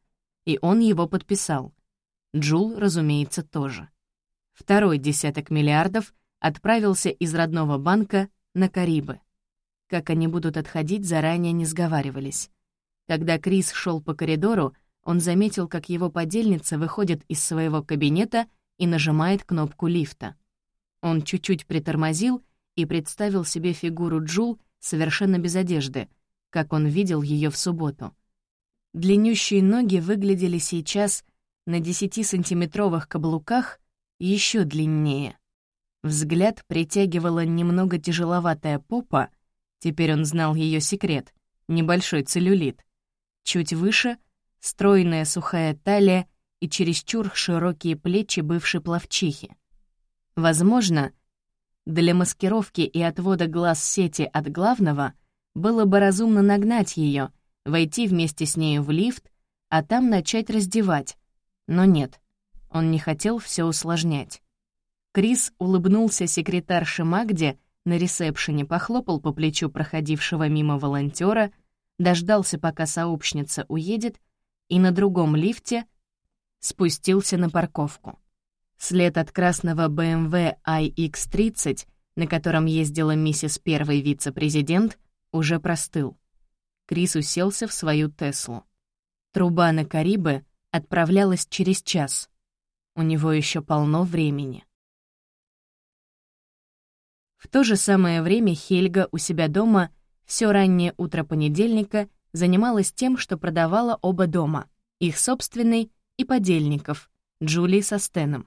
и он его подписал. Джул, разумеется, тоже. Второй десяток миллиардов отправился из родного банка на Карибы. Как они будут отходить, заранее не сговаривались. Когда Крис шел по коридору, он заметил, как его подельница выходит из своего кабинета и нажимает кнопку лифта. Он чуть-чуть притормозил и представил себе фигуру Джул совершенно без одежды, как он видел ее в субботу. Длиннющие ноги выглядели сейчас на 10-сантиметровых каблуках еще длиннее. Взгляд притягивала немного тяжеловатая попа, теперь он знал ее секрет, небольшой целлюлит, Чуть выше — стройная сухая талия и чересчур широкие плечи бывшей пловчихи. Возможно, для маскировки и отвода глаз сети от главного было бы разумно нагнать ее, войти вместе с нею в лифт, а там начать раздевать. Но нет, он не хотел все усложнять. Крис улыбнулся секретарше Магде на ресепшене, похлопал по плечу проходившего мимо волонтера дождался, пока сообщница уедет, и на другом лифте спустился на парковку. След от красного BMW iX-30, на котором ездила миссис Первый вице-президент, уже простыл. Крис уселся в свою Теслу. Труба на Карибы отправлялась через час. У него еще полно времени. В то же самое время Хельга у себя дома все раннее утро понедельника занималась тем, что продавала оба дома, их собственный и подельников, Джулии со Стеном.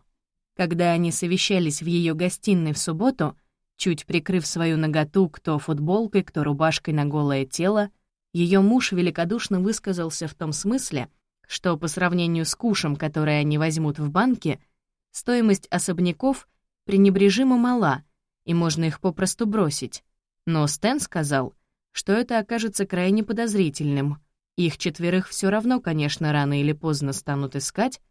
Когда они совещались в ее гостиной в субботу, чуть прикрыв свою наготу кто футболкой, кто рубашкой на голое тело, ее муж великодушно высказался в том смысле, что по сравнению с кушем, который они возьмут в банке, стоимость особняков пренебрежимо мала, и можно их попросту бросить. Но Стэн сказал — что это окажется крайне подозрительным. Их четверых все равно, конечно, рано или поздно станут искать,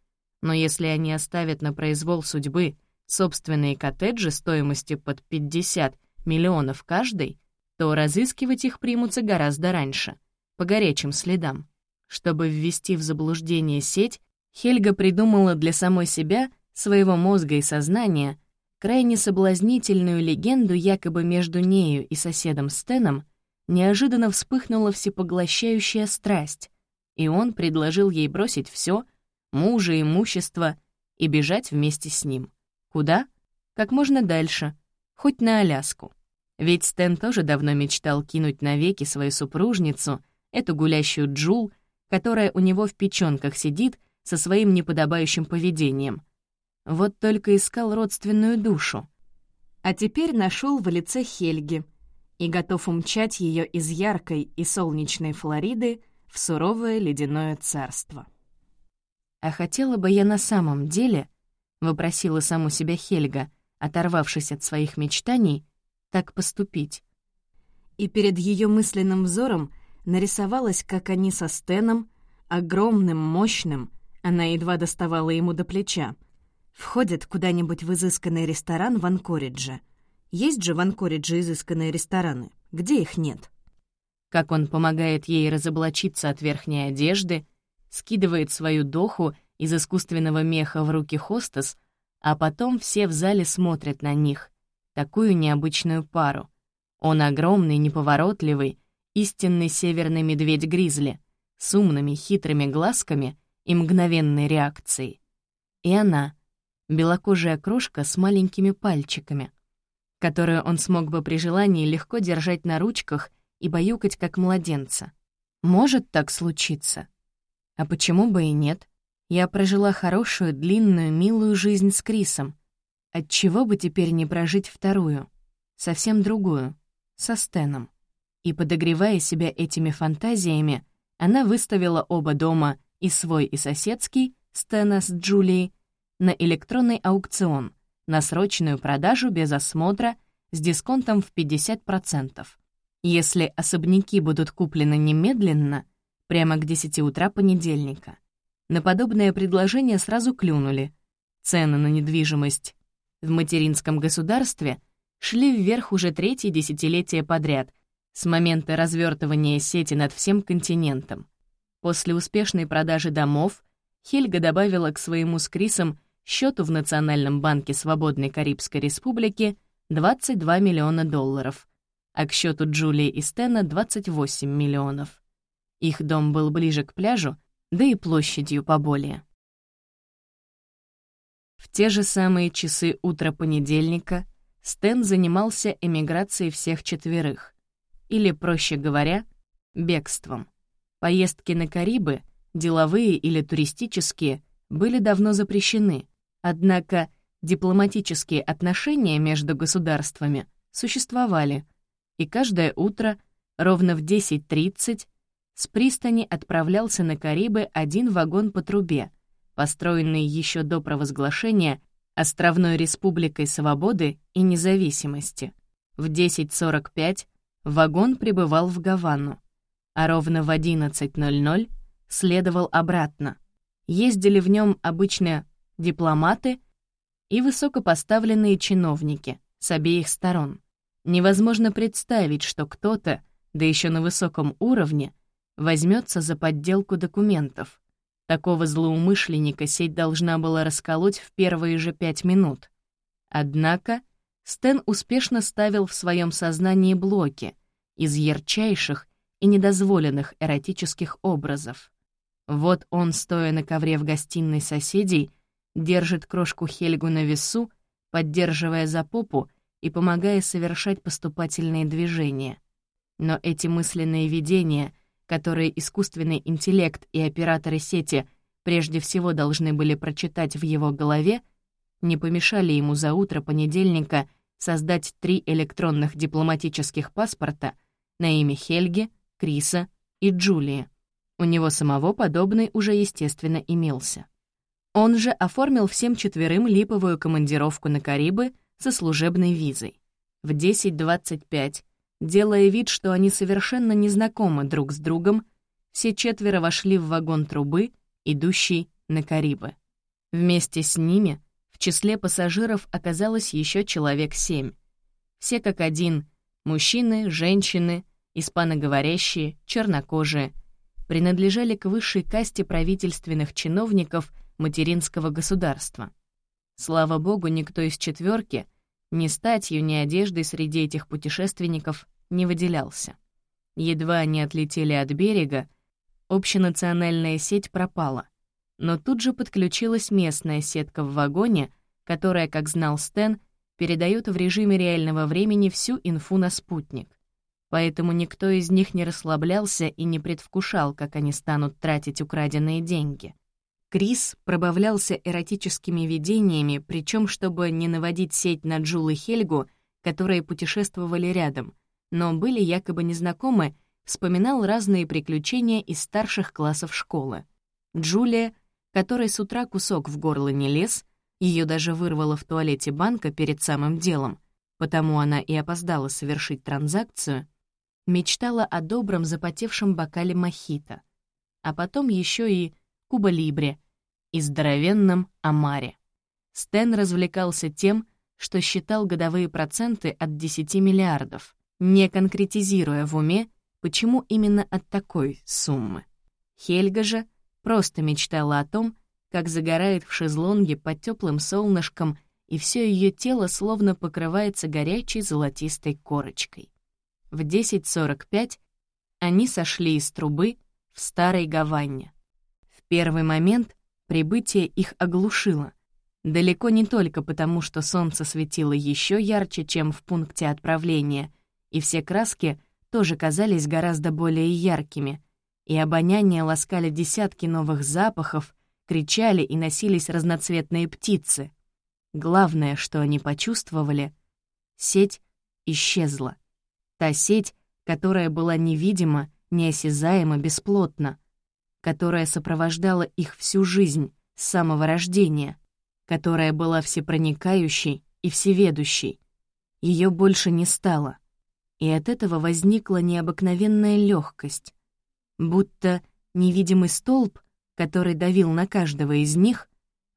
Но если они оставят на произвол судьбы собственные коттеджи стоимостью под 50 миллионов каждый, то разыскивать их примутся гораздо раньше, по горячим следам. Чтобы ввести в заблуждение сеть, Хельга придумала для самой себя, своего мозга и сознания, крайне соблазнительную легенду якобы между нею и соседом Стеном неожиданно вспыхнула всепоглощающая страсть, и он предложил ей бросить все, мужа, имущество, и бежать вместе с ним. Куда? Как можно дальше, хоть на Аляску. Ведь Стэн тоже давно мечтал кинуть навеки свою супружницу, эту гулящую Джул, которая у него в печёнках сидит со своим неподобающим поведением. Вот только искал родственную душу. А теперь нашел в лице Хельги и готов умчать ее из яркой и солнечной Флориды в суровое ледяное царство. «А хотела бы я на самом деле», — вопросила саму себя Хельга, оторвавшись от своих мечтаний, так поступить. И перед ее мысленным взором нарисовалось, как они со Стеном, огромным, мощным, она едва доставала ему до плеча, входят куда-нибудь в изысканный ресторан в Анкоридже. Есть же в Анкоридже изысканные рестораны. Где их нет? как он помогает ей разоблачиться от верхней одежды, скидывает свою доху из искусственного меха в руки хостес, а потом все в зале смотрят на них, такую необычную пару. Он огромный, неповоротливый, истинный северный медведь-гризли, с умными, хитрыми глазками и мгновенной реакцией. И она, белокожая крошка с маленькими пальчиками, которую он смог бы при желании легко держать на ручках — и баюкать как младенца. Может так случиться. А почему бы и нет? Я прожила хорошую, длинную, милую жизнь с Крисом. Отчего бы теперь не прожить вторую, совсем другую, со Стеном? И, подогревая себя этими фантазиями, она выставила оба дома, и свой, и соседский, Стена с Джулией, на электронный аукцион, на срочную продажу без осмотра с дисконтом в 50%. Если особняки будут куплены немедленно, прямо к 10 утра понедельника. На подобное предложение сразу клюнули. Цены на недвижимость в материнском государстве шли вверх уже третье десятилетие подряд, с момента развертывания сети над всем континентом. После успешной продажи домов Хельга добавила к своему с Крисом счету в Национальном банке Свободной Карибской Республики 22 миллиона долларов — а к счету Джулии и Стена 28 миллионов. Их дом был ближе к пляжу, да и площадью поболее. В те же самые часы утра понедельника Стэн занимался эмиграцией всех четверых, или, проще говоря, бегством. Поездки на Карибы, деловые или туристические, были давно запрещены, однако дипломатические отношения между государствами существовали — и каждое утро ровно в 10.30 с пристани отправлялся на Карибы один вагон по трубе, построенный еще до провозглашения Островной Республикой Свободы и Независимости. В 10.45 вагон прибывал в Гавану, а ровно в 11.00 следовал обратно. Ездили в нем обычно дипломаты и высокопоставленные чиновники с обеих сторон. Невозможно представить, что кто-то, да еще на высоком уровне, возьмется за подделку документов. Такого злоумышленника сеть должна была расколоть в первые же пять минут. Однако Стэн успешно ставил в своем сознании блоки из ярчайших и недозволенных эротических образов. Вот он, стоя на ковре в гостиной соседей, держит крошку Хельгу на весу, поддерживая за попу и помогая совершать поступательные движения. Но эти мысленные видения, которые искусственный интеллект и операторы сети прежде всего должны были прочитать в его голове, не помешали ему за утро понедельника создать три электронных дипломатических паспорта на имя Хельги, Криса и Джулии. У него самого подобный уже, естественно, имелся. Он же оформил всем четверым липовую командировку на Карибы со служебной визой. В 10.25, делая вид, что они совершенно не знакомы друг с другом, все четверо вошли в вагон трубы, идущий на Карибы. Вместе с ними в числе пассажиров оказалось еще человек семь. Все как один — мужчины, женщины, испаноговорящие, чернокожие — принадлежали к высшей касте правительственных чиновников материнского государства. Слава богу, никто из четверки ни статью, ни одеждой среди этих путешественников не выделялся. Едва они отлетели от берега, общенациональная сеть пропала. Но тут же подключилась местная сетка в вагоне, которая, как знал Стэн, передает в режиме реального времени всю инфу на спутник. Поэтому никто из них не расслаблялся и не предвкушал, как они станут тратить украденные деньги. Крис пробавлялся эротическими видениями, причем чтобы не наводить сеть на Джул и Хельгу, которые путешествовали рядом, но были якобы незнакомы, вспоминал разные приключения из старших классов школы. Джулия, которой с утра кусок в горло не лез, ее даже вырвало в туалете банка перед самым делом, потому она и опоздала совершить транзакцию, мечтала о добром запотевшем бокале мохито, а потом еще и Куба-Либре и здоровенном Амаре. Стэн развлекался тем, что считал годовые проценты от 10 миллиардов, не конкретизируя в уме, почему именно от такой суммы. Хельга же просто мечтала о том, как загорает в шезлонге под теплым солнышком, и все ее тело словно покрывается горячей золотистой корочкой. В 10.45 они сошли из трубы в старой гаванне. В первый момент прибытие их оглушило. Далеко не только потому, что солнце светило еще ярче, чем в пункте отправления, и все краски тоже казались гораздо более яркими, и обоняние ласкали десятки новых запахов, кричали и носились разноцветные птицы. Главное, что они почувствовали — сеть исчезла. Та сеть, которая была невидима, неосязаема, бесплотна, которая сопровождала их всю жизнь с самого рождения, которая была всепроникающей и всеведущей. Ее больше не стало, и от этого возникла необыкновенная легкость, будто невидимый столб, который давил на каждого из них,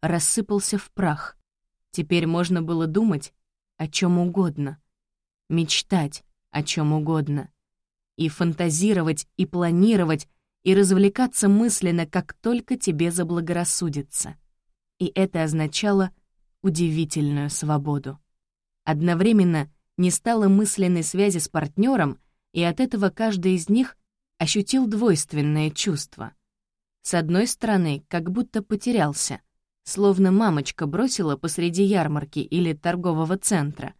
рассыпался в прах. Теперь можно было думать о чем угодно, мечтать о чем угодно, и фантазировать, и планировать, и развлекаться мысленно, как только тебе заблагорассудится. И это означало удивительную свободу. Одновременно не стало мысленной связи с партнером, и от этого каждый из них ощутил двойственное чувство. С одной стороны, как будто потерялся, словно мамочка бросила посреди ярмарки или торгового центра,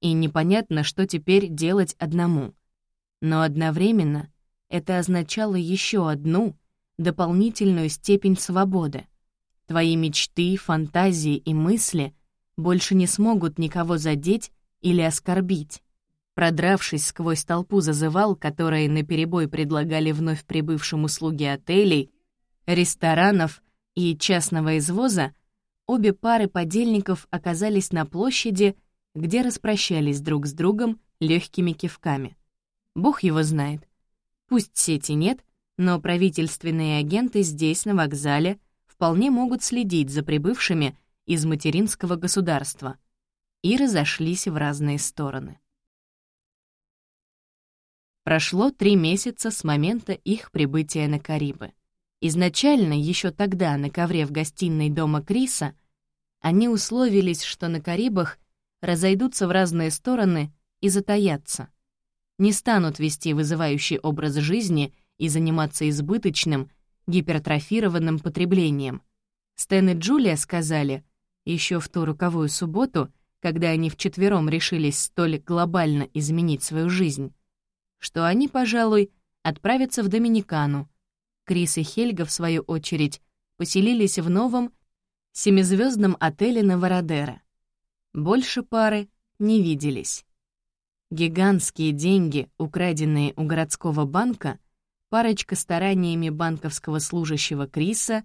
и непонятно, что теперь делать одному. Но одновременно это означало еще одну, дополнительную степень свободы. Твои мечты, фантазии и мысли больше не смогут никого задеть или оскорбить. Продравшись сквозь толпу зазывал, которые наперебой предлагали вновь прибывшим услуги отелей, ресторанов и частного извоза, обе пары подельников оказались на площади, где распрощались друг с другом легкими кивками. Бог его знает. Пусть сети нет, но правительственные агенты здесь, на вокзале, вполне могут следить за прибывшими из материнского государства и разошлись в разные стороны. Прошло три месяца с момента их прибытия на Карибы. Изначально, еще тогда, на ковре в гостиной дома Криса, они условились, что на Карибах разойдутся в разные стороны и затаятся. Не станут вести вызывающий образ жизни и заниматься избыточным, гипертрофированным потреблением. Стэн и Джулия сказали, еще в ту руковую субботу, когда они вчетвером решились столь глобально изменить свою жизнь, что они, пожалуй, отправятся в Доминикану. Крис и Хельга, в свою очередь, поселились в новом семизвездном отеле на Вородера. Больше пары не виделись. Гигантские деньги, украденные у городского банка, парочка стараниями банковского служащего Криса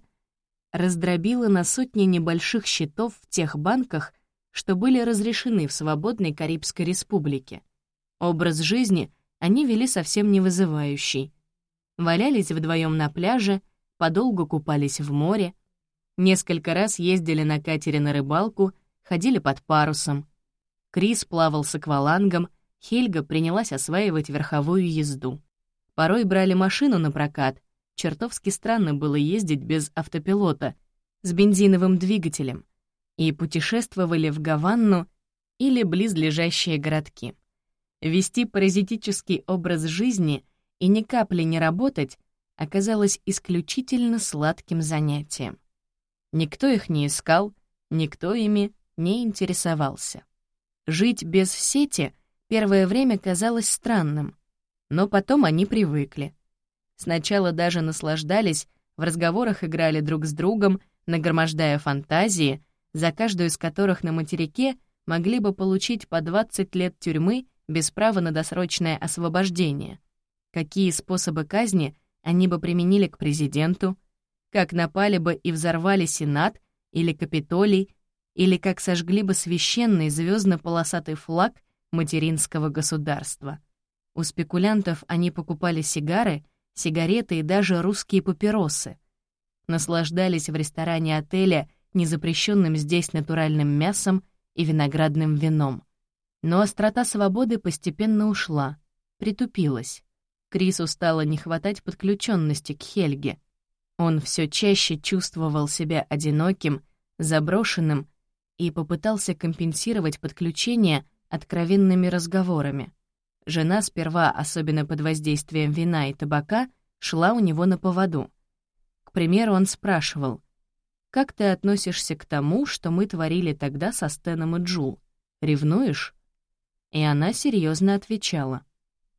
раздробила на сотни небольших счетов в тех банках, что были разрешены в свободной Карибской республике. Образ жизни они вели совсем не вызывающий. Валялись вдвоем на пляже, подолгу купались в море. Несколько раз ездили на катере на рыбалку, ходили под парусом. Крис плавал с аквалангом, Хельга принялась осваивать верховую езду. Порой брали машину на прокат. Чертовски странно было ездить без автопилота, с бензиновым двигателем, и путешествовали в Гаванну или близлежащие городки. Вести паразитический образ жизни и ни капли не работать оказалось исключительно сладким занятием. Никто их не искал, никто ими не интересовался. Жить без сети первое время казалось странным, но потом они привыкли. Сначала даже наслаждались, в разговорах играли друг с другом, нагромождая фантазии, за каждую из которых на материке могли бы получить по 20 лет тюрьмы без права на досрочное освобождение. Какие способы казни они бы применили к президенту, как напали бы и взорвали Сенат или Капитолий, или как сожгли бы священный звездно полосатый флаг материнского государства. У спекулянтов они покупали сигары, сигареты и даже русские папиросы. Наслаждались в ресторане отеля незапрещенным здесь натуральным мясом и виноградным вином. Но острота свободы постепенно ушла, притупилась. Крису стало не хватать подключенности к Хельге, он все чаще чувствовал себя одиноким, заброшенным и попытался компенсировать подключение откровенными разговорами. Жена сперва, особенно под воздействием вина и табака, шла у него на поводу. К примеру, он спрашивал, «Как ты относишься к тому, что мы творили тогда со Стеном и Джул? Ревнуешь?» И она серьезно отвечала,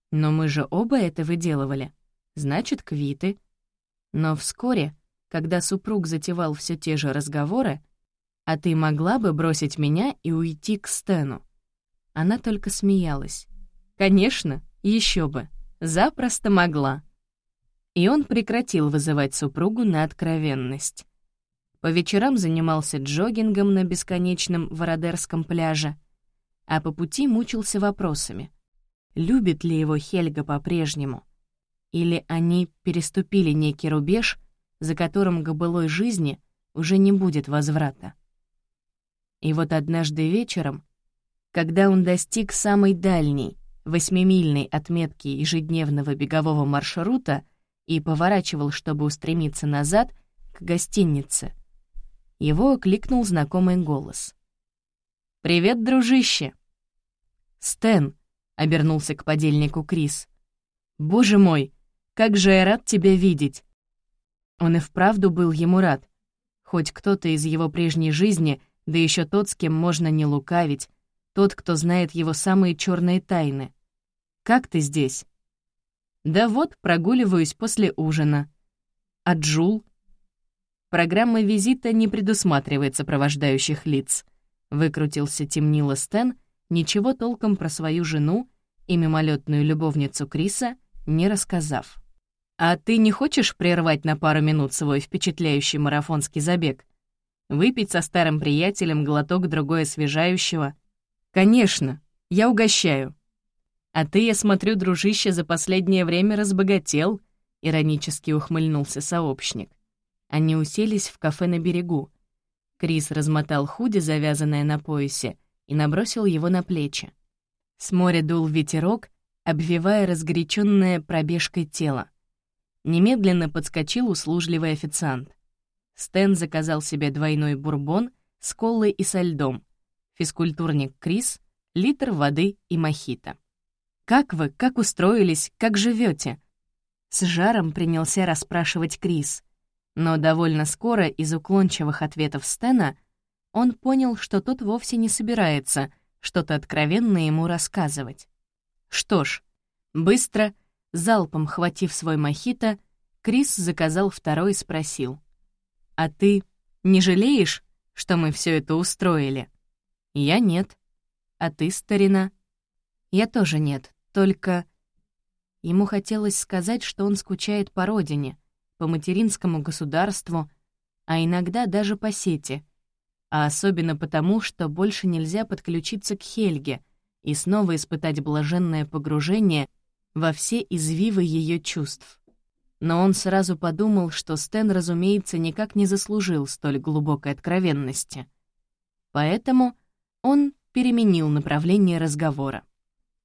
«Но мы же оба это выделывали. Значит, квиты. Но вскоре, когда супруг затевал все те же разговоры, «А ты могла бы бросить меня и уйти к Стэну?» Она только смеялась. «Конечно, еще бы. Запросто могла». И он прекратил вызывать супругу на откровенность. По вечерам занимался джогингом на бесконечном Вородерском пляже, а по пути мучился вопросами. Любит ли его Хельга по-прежнему? Или они переступили некий рубеж, за которым к былой жизни уже не будет возврата. И вот однажды вечером, когда он достиг самой дальней, восьмимильной отметки ежедневного бегового маршрута и поворачивал, чтобы устремиться назад, к гостинице, его окликнул знакомый голос. «Привет, дружище!» «Стэн!» — обернулся к подельнику Крис. «Боже мой, как же я рад тебя видеть!» Он и вправду был ему рад. Хоть кто-то из его прежней жизни, да еще тот, с кем можно не лукавить, тот, кто знает его самые черные тайны. «Как ты здесь?» «Да вот, прогуливаюсь после ужина». «А Джул?» Программа визита не предусматривает сопровождающих лиц. Выкрутился темнило Стэн, ничего толком про свою жену и мимолетную любовницу Криса не рассказав. «А ты не хочешь прервать на пару минут свой впечатляющий марафонский забег? Выпить со старым приятелем глоток другой освежающего? Конечно, я угощаю». «А ты, я смотрю, дружище, за последнее время разбогател», — иронически ухмыльнулся сообщник. Они уселись в кафе на берегу. Крис размотал худи, завязанное на поясе, и набросил его на плечи. С моря дул ветерок, обвивая разгоряченное пробежкой тело. Немедленно подскочил услужливый официант. Стэн заказал себе двойной бурбон с колой и со льдом, физкультурник Крис, литр воды и мохито. «Как вы? Как устроились? Как живете? С жаром принялся расспрашивать Крис. Но довольно скоро из уклончивых ответов Стэна он понял, что тот вовсе не собирается что-то откровенно ему рассказывать. Что ж, быстро, Залпом хватив свой мохито, Крис заказал второй и спросил. «А ты не жалеешь, что мы все это устроили?» «Я нет. А ты, старина?» «Я тоже нет, только...» Ему хотелось сказать, что он скучает по родине, по материнскому государству, а иногда даже по сети, а особенно потому, что больше нельзя подключиться к Хельге и снова испытать блаженное погружение во все извивы ее чувств. но он сразу подумал, что Стэн, разумеется, никак не заслужил столь глубокой откровенности. Поэтому он переменил направление разговора.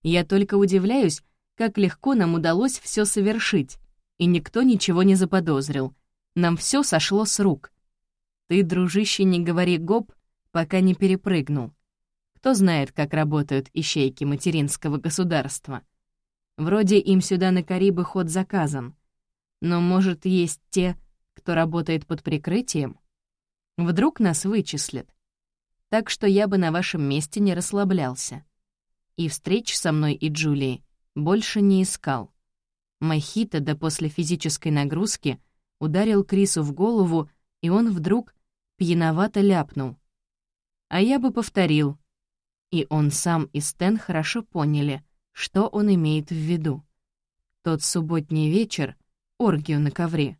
Я только удивляюсь, как легко нам удалось все совершить, и никто ничего не заподозрил. Нам все сошло с рук. Ты, дружище, не говори гоп, пока не перепрыгнул. Кто знает, как работают ищейки материнского государства. Вроде им сюда на Карибы ход заказан. Но, может, есть те, кто работает под прикрытием? Вдруг нас вычислят. Так что я бы на вашем месте не расслаблялся. И встреч со мной и Джулией больше не искал. Мохито, да после физической нагрузки, ударил Крису в голову, и он вдруг пьяновато ляпнул. А я бы повторил. И он сам и Стэн хорошо поняли, что он имеет в виду. Тот субботний вечер, оргию на ковре.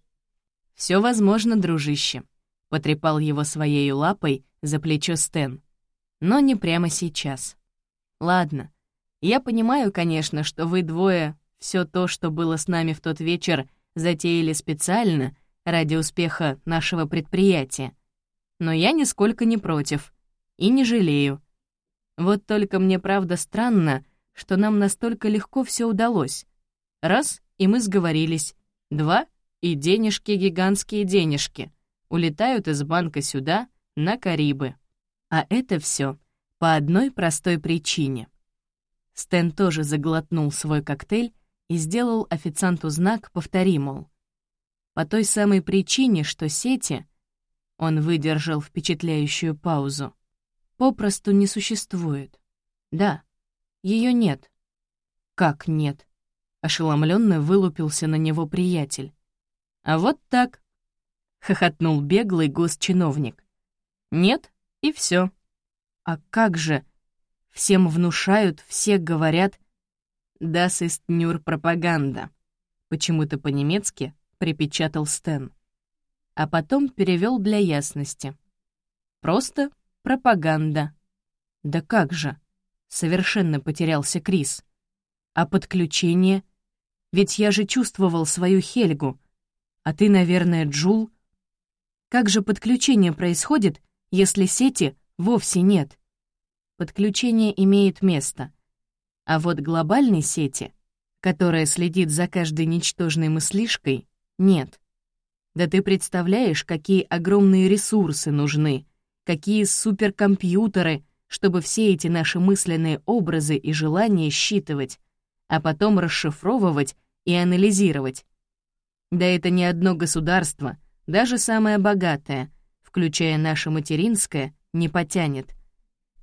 Все возможно, дружище», — потрепал его своей лапой за плечо Стэн. «Но не прямо сейчас. Ладно, я понимаю, конечно, что вы двое все то, что было с нами в тот вечер, затеяли специально ради успеха нашего предприятия. Но я нисколько не против и не жалею. Вот только мне правда странно, что нам настолько легко все удалось. Раз, и мы сговорились. Два, и денежки, гигантские денежки, улетают из банка сюда, на Карибы. А это все по одной простой причине — Стэн тоже заглотнул свой коктейль и сделал официанту знак «Повтори», мол. По той самой причине, что сети, он выдержал впечатляющую паузу, попросту не существует. Да, ее нет. Как нет? Ошеломленно вылупился на него приятель. А вот так, хохотнул беглый госчиновник. Нет, и все. А как же Всем внушают, все говорят «Das ist nur пропаганда». Почему-то по-немецки припечатал Стэн. А потом перевел для ясности. Просто пропаганда. Да как же? Совершенно потерялся Крис. А подключение? Ведь я же чувствовал свою Хельгу. А ты, наверное, Джул? Как же подключение происходит, если сети вовсе нет? подключение имеет место. А вот глобальной сети, которая следит за каждой ничтожной мыслишкой, нет. Да ты представляешь, какие огромные ресурсы нужны, какие суперкомпьютеры, чтобы все эти наши мысленные образы и желания считывать, а потом расшифровывать и анализировать. Да это не одно государство, даже самое богатое, включая наше материнское, не потянет.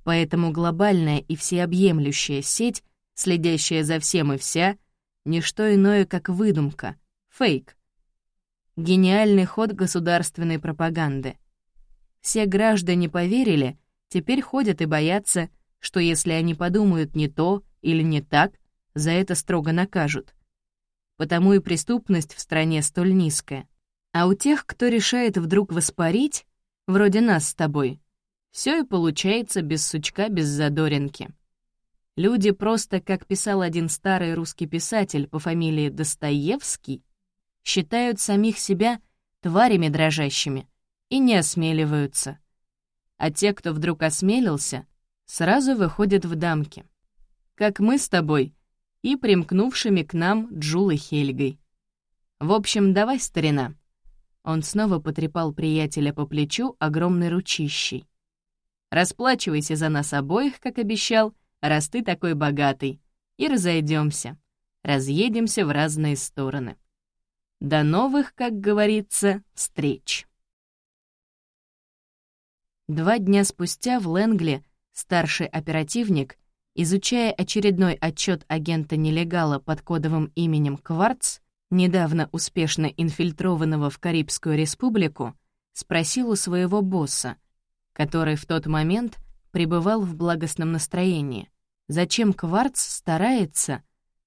Поэтому глобальная и всеобъемлющая сеть, следящая за всем и вся, — не что иное, как выдумка, фейк. Гениальный ход государственной пропаганды. Все граждане поверили, теперь ходят и боятся, что если они подумают не то или не так, за это строго накажут. Потому и преступность в стране столь низкая. А у тех, кто решает вдруг воспарить, вроде нас с тобой, все и получается без сучка, без задоринки. Люди просто, как писал один старый русский писатель по фамилии Достоевский, считают самих себя тварями дрожащими и не осмеливаются. А те, кто вдруг осмелился, сразу выходят в дамки. Как мы с тобой и примкнувшими к нам Джул и Хельгой. В общем, давай, старина. Он снова потрепал приятеля по плечу огромной ручищей. Расплачивайся за нас обоих, как обещал, раз ты такой богатый, и разойдемся, разъедемся в разные стороны. До новых, как говорится, встреч. Два дня спустя в Ленгли старший оперативник, изучая очередной отчет агента-нелегала под кодовым именем «Кварц», недавно успешно инфильтрованного в Карибскую республику, спросил у своего босса — который в тот момент пребывал в благостном настроении. Зачем Кварц старается,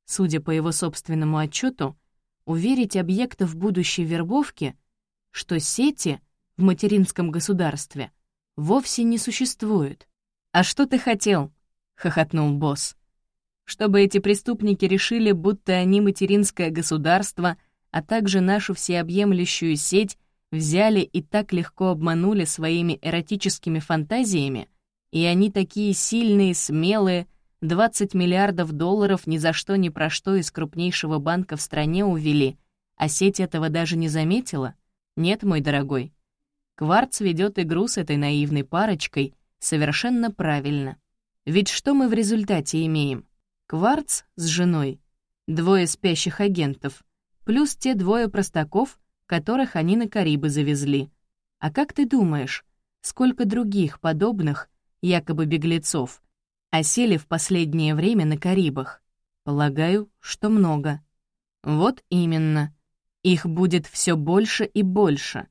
судя по его собственному отчету, уверить объектов будущей вербовки, что сети в материнском государстве вовсе не существуют. «А что ты хотел?» — хохотнул босс. «Чтобы эти преступники решили, будто они материнское государство, а также нашу всеобъемлющую сеть взяли и так легко обманули своими эротическими фантазиями, и они такие сильные, смелые, 20 миллиардов долларов ни за что ни про что из крупнейшего банка в стране увели, а сеть этого даже не заметила? Нет, мой дорогой. Кварц ведет игру с этой наивной парочкой совершенно правильно. Ведь что мы в результате имеем? Кварц с женой, двое спящих агентов, плюс те двое простаков, которых они на Карибы завезли. А как ты думаешь, сколько других подобных, якобы беглецов, осели в последнее время на Карибах? Полагаю, что много. Вот именно. Их будет все больше и больше.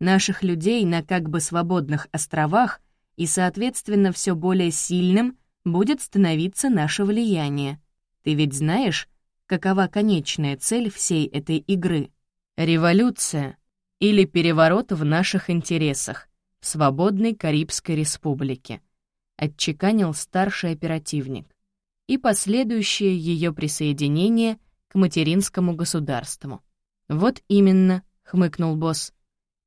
Наших людей на как бы свободных островах и, соответственно, все более сильным будет становиться наше влияние. Ты ведь знаешь, какова конечная цель всей этой игры? Революция или переворот в наших интересах в свободной Карибской республике, отчеканил старший оперативник, и последующее ее присоединение к материнскому государству. «Вот именно», — хмыкнул босс,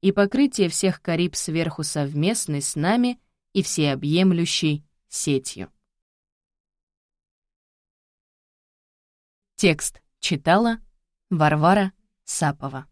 «и покрытие всех Кариб сверху совместной с нами и всеобъемлющей сетью». Текст читала Варвара Сапова.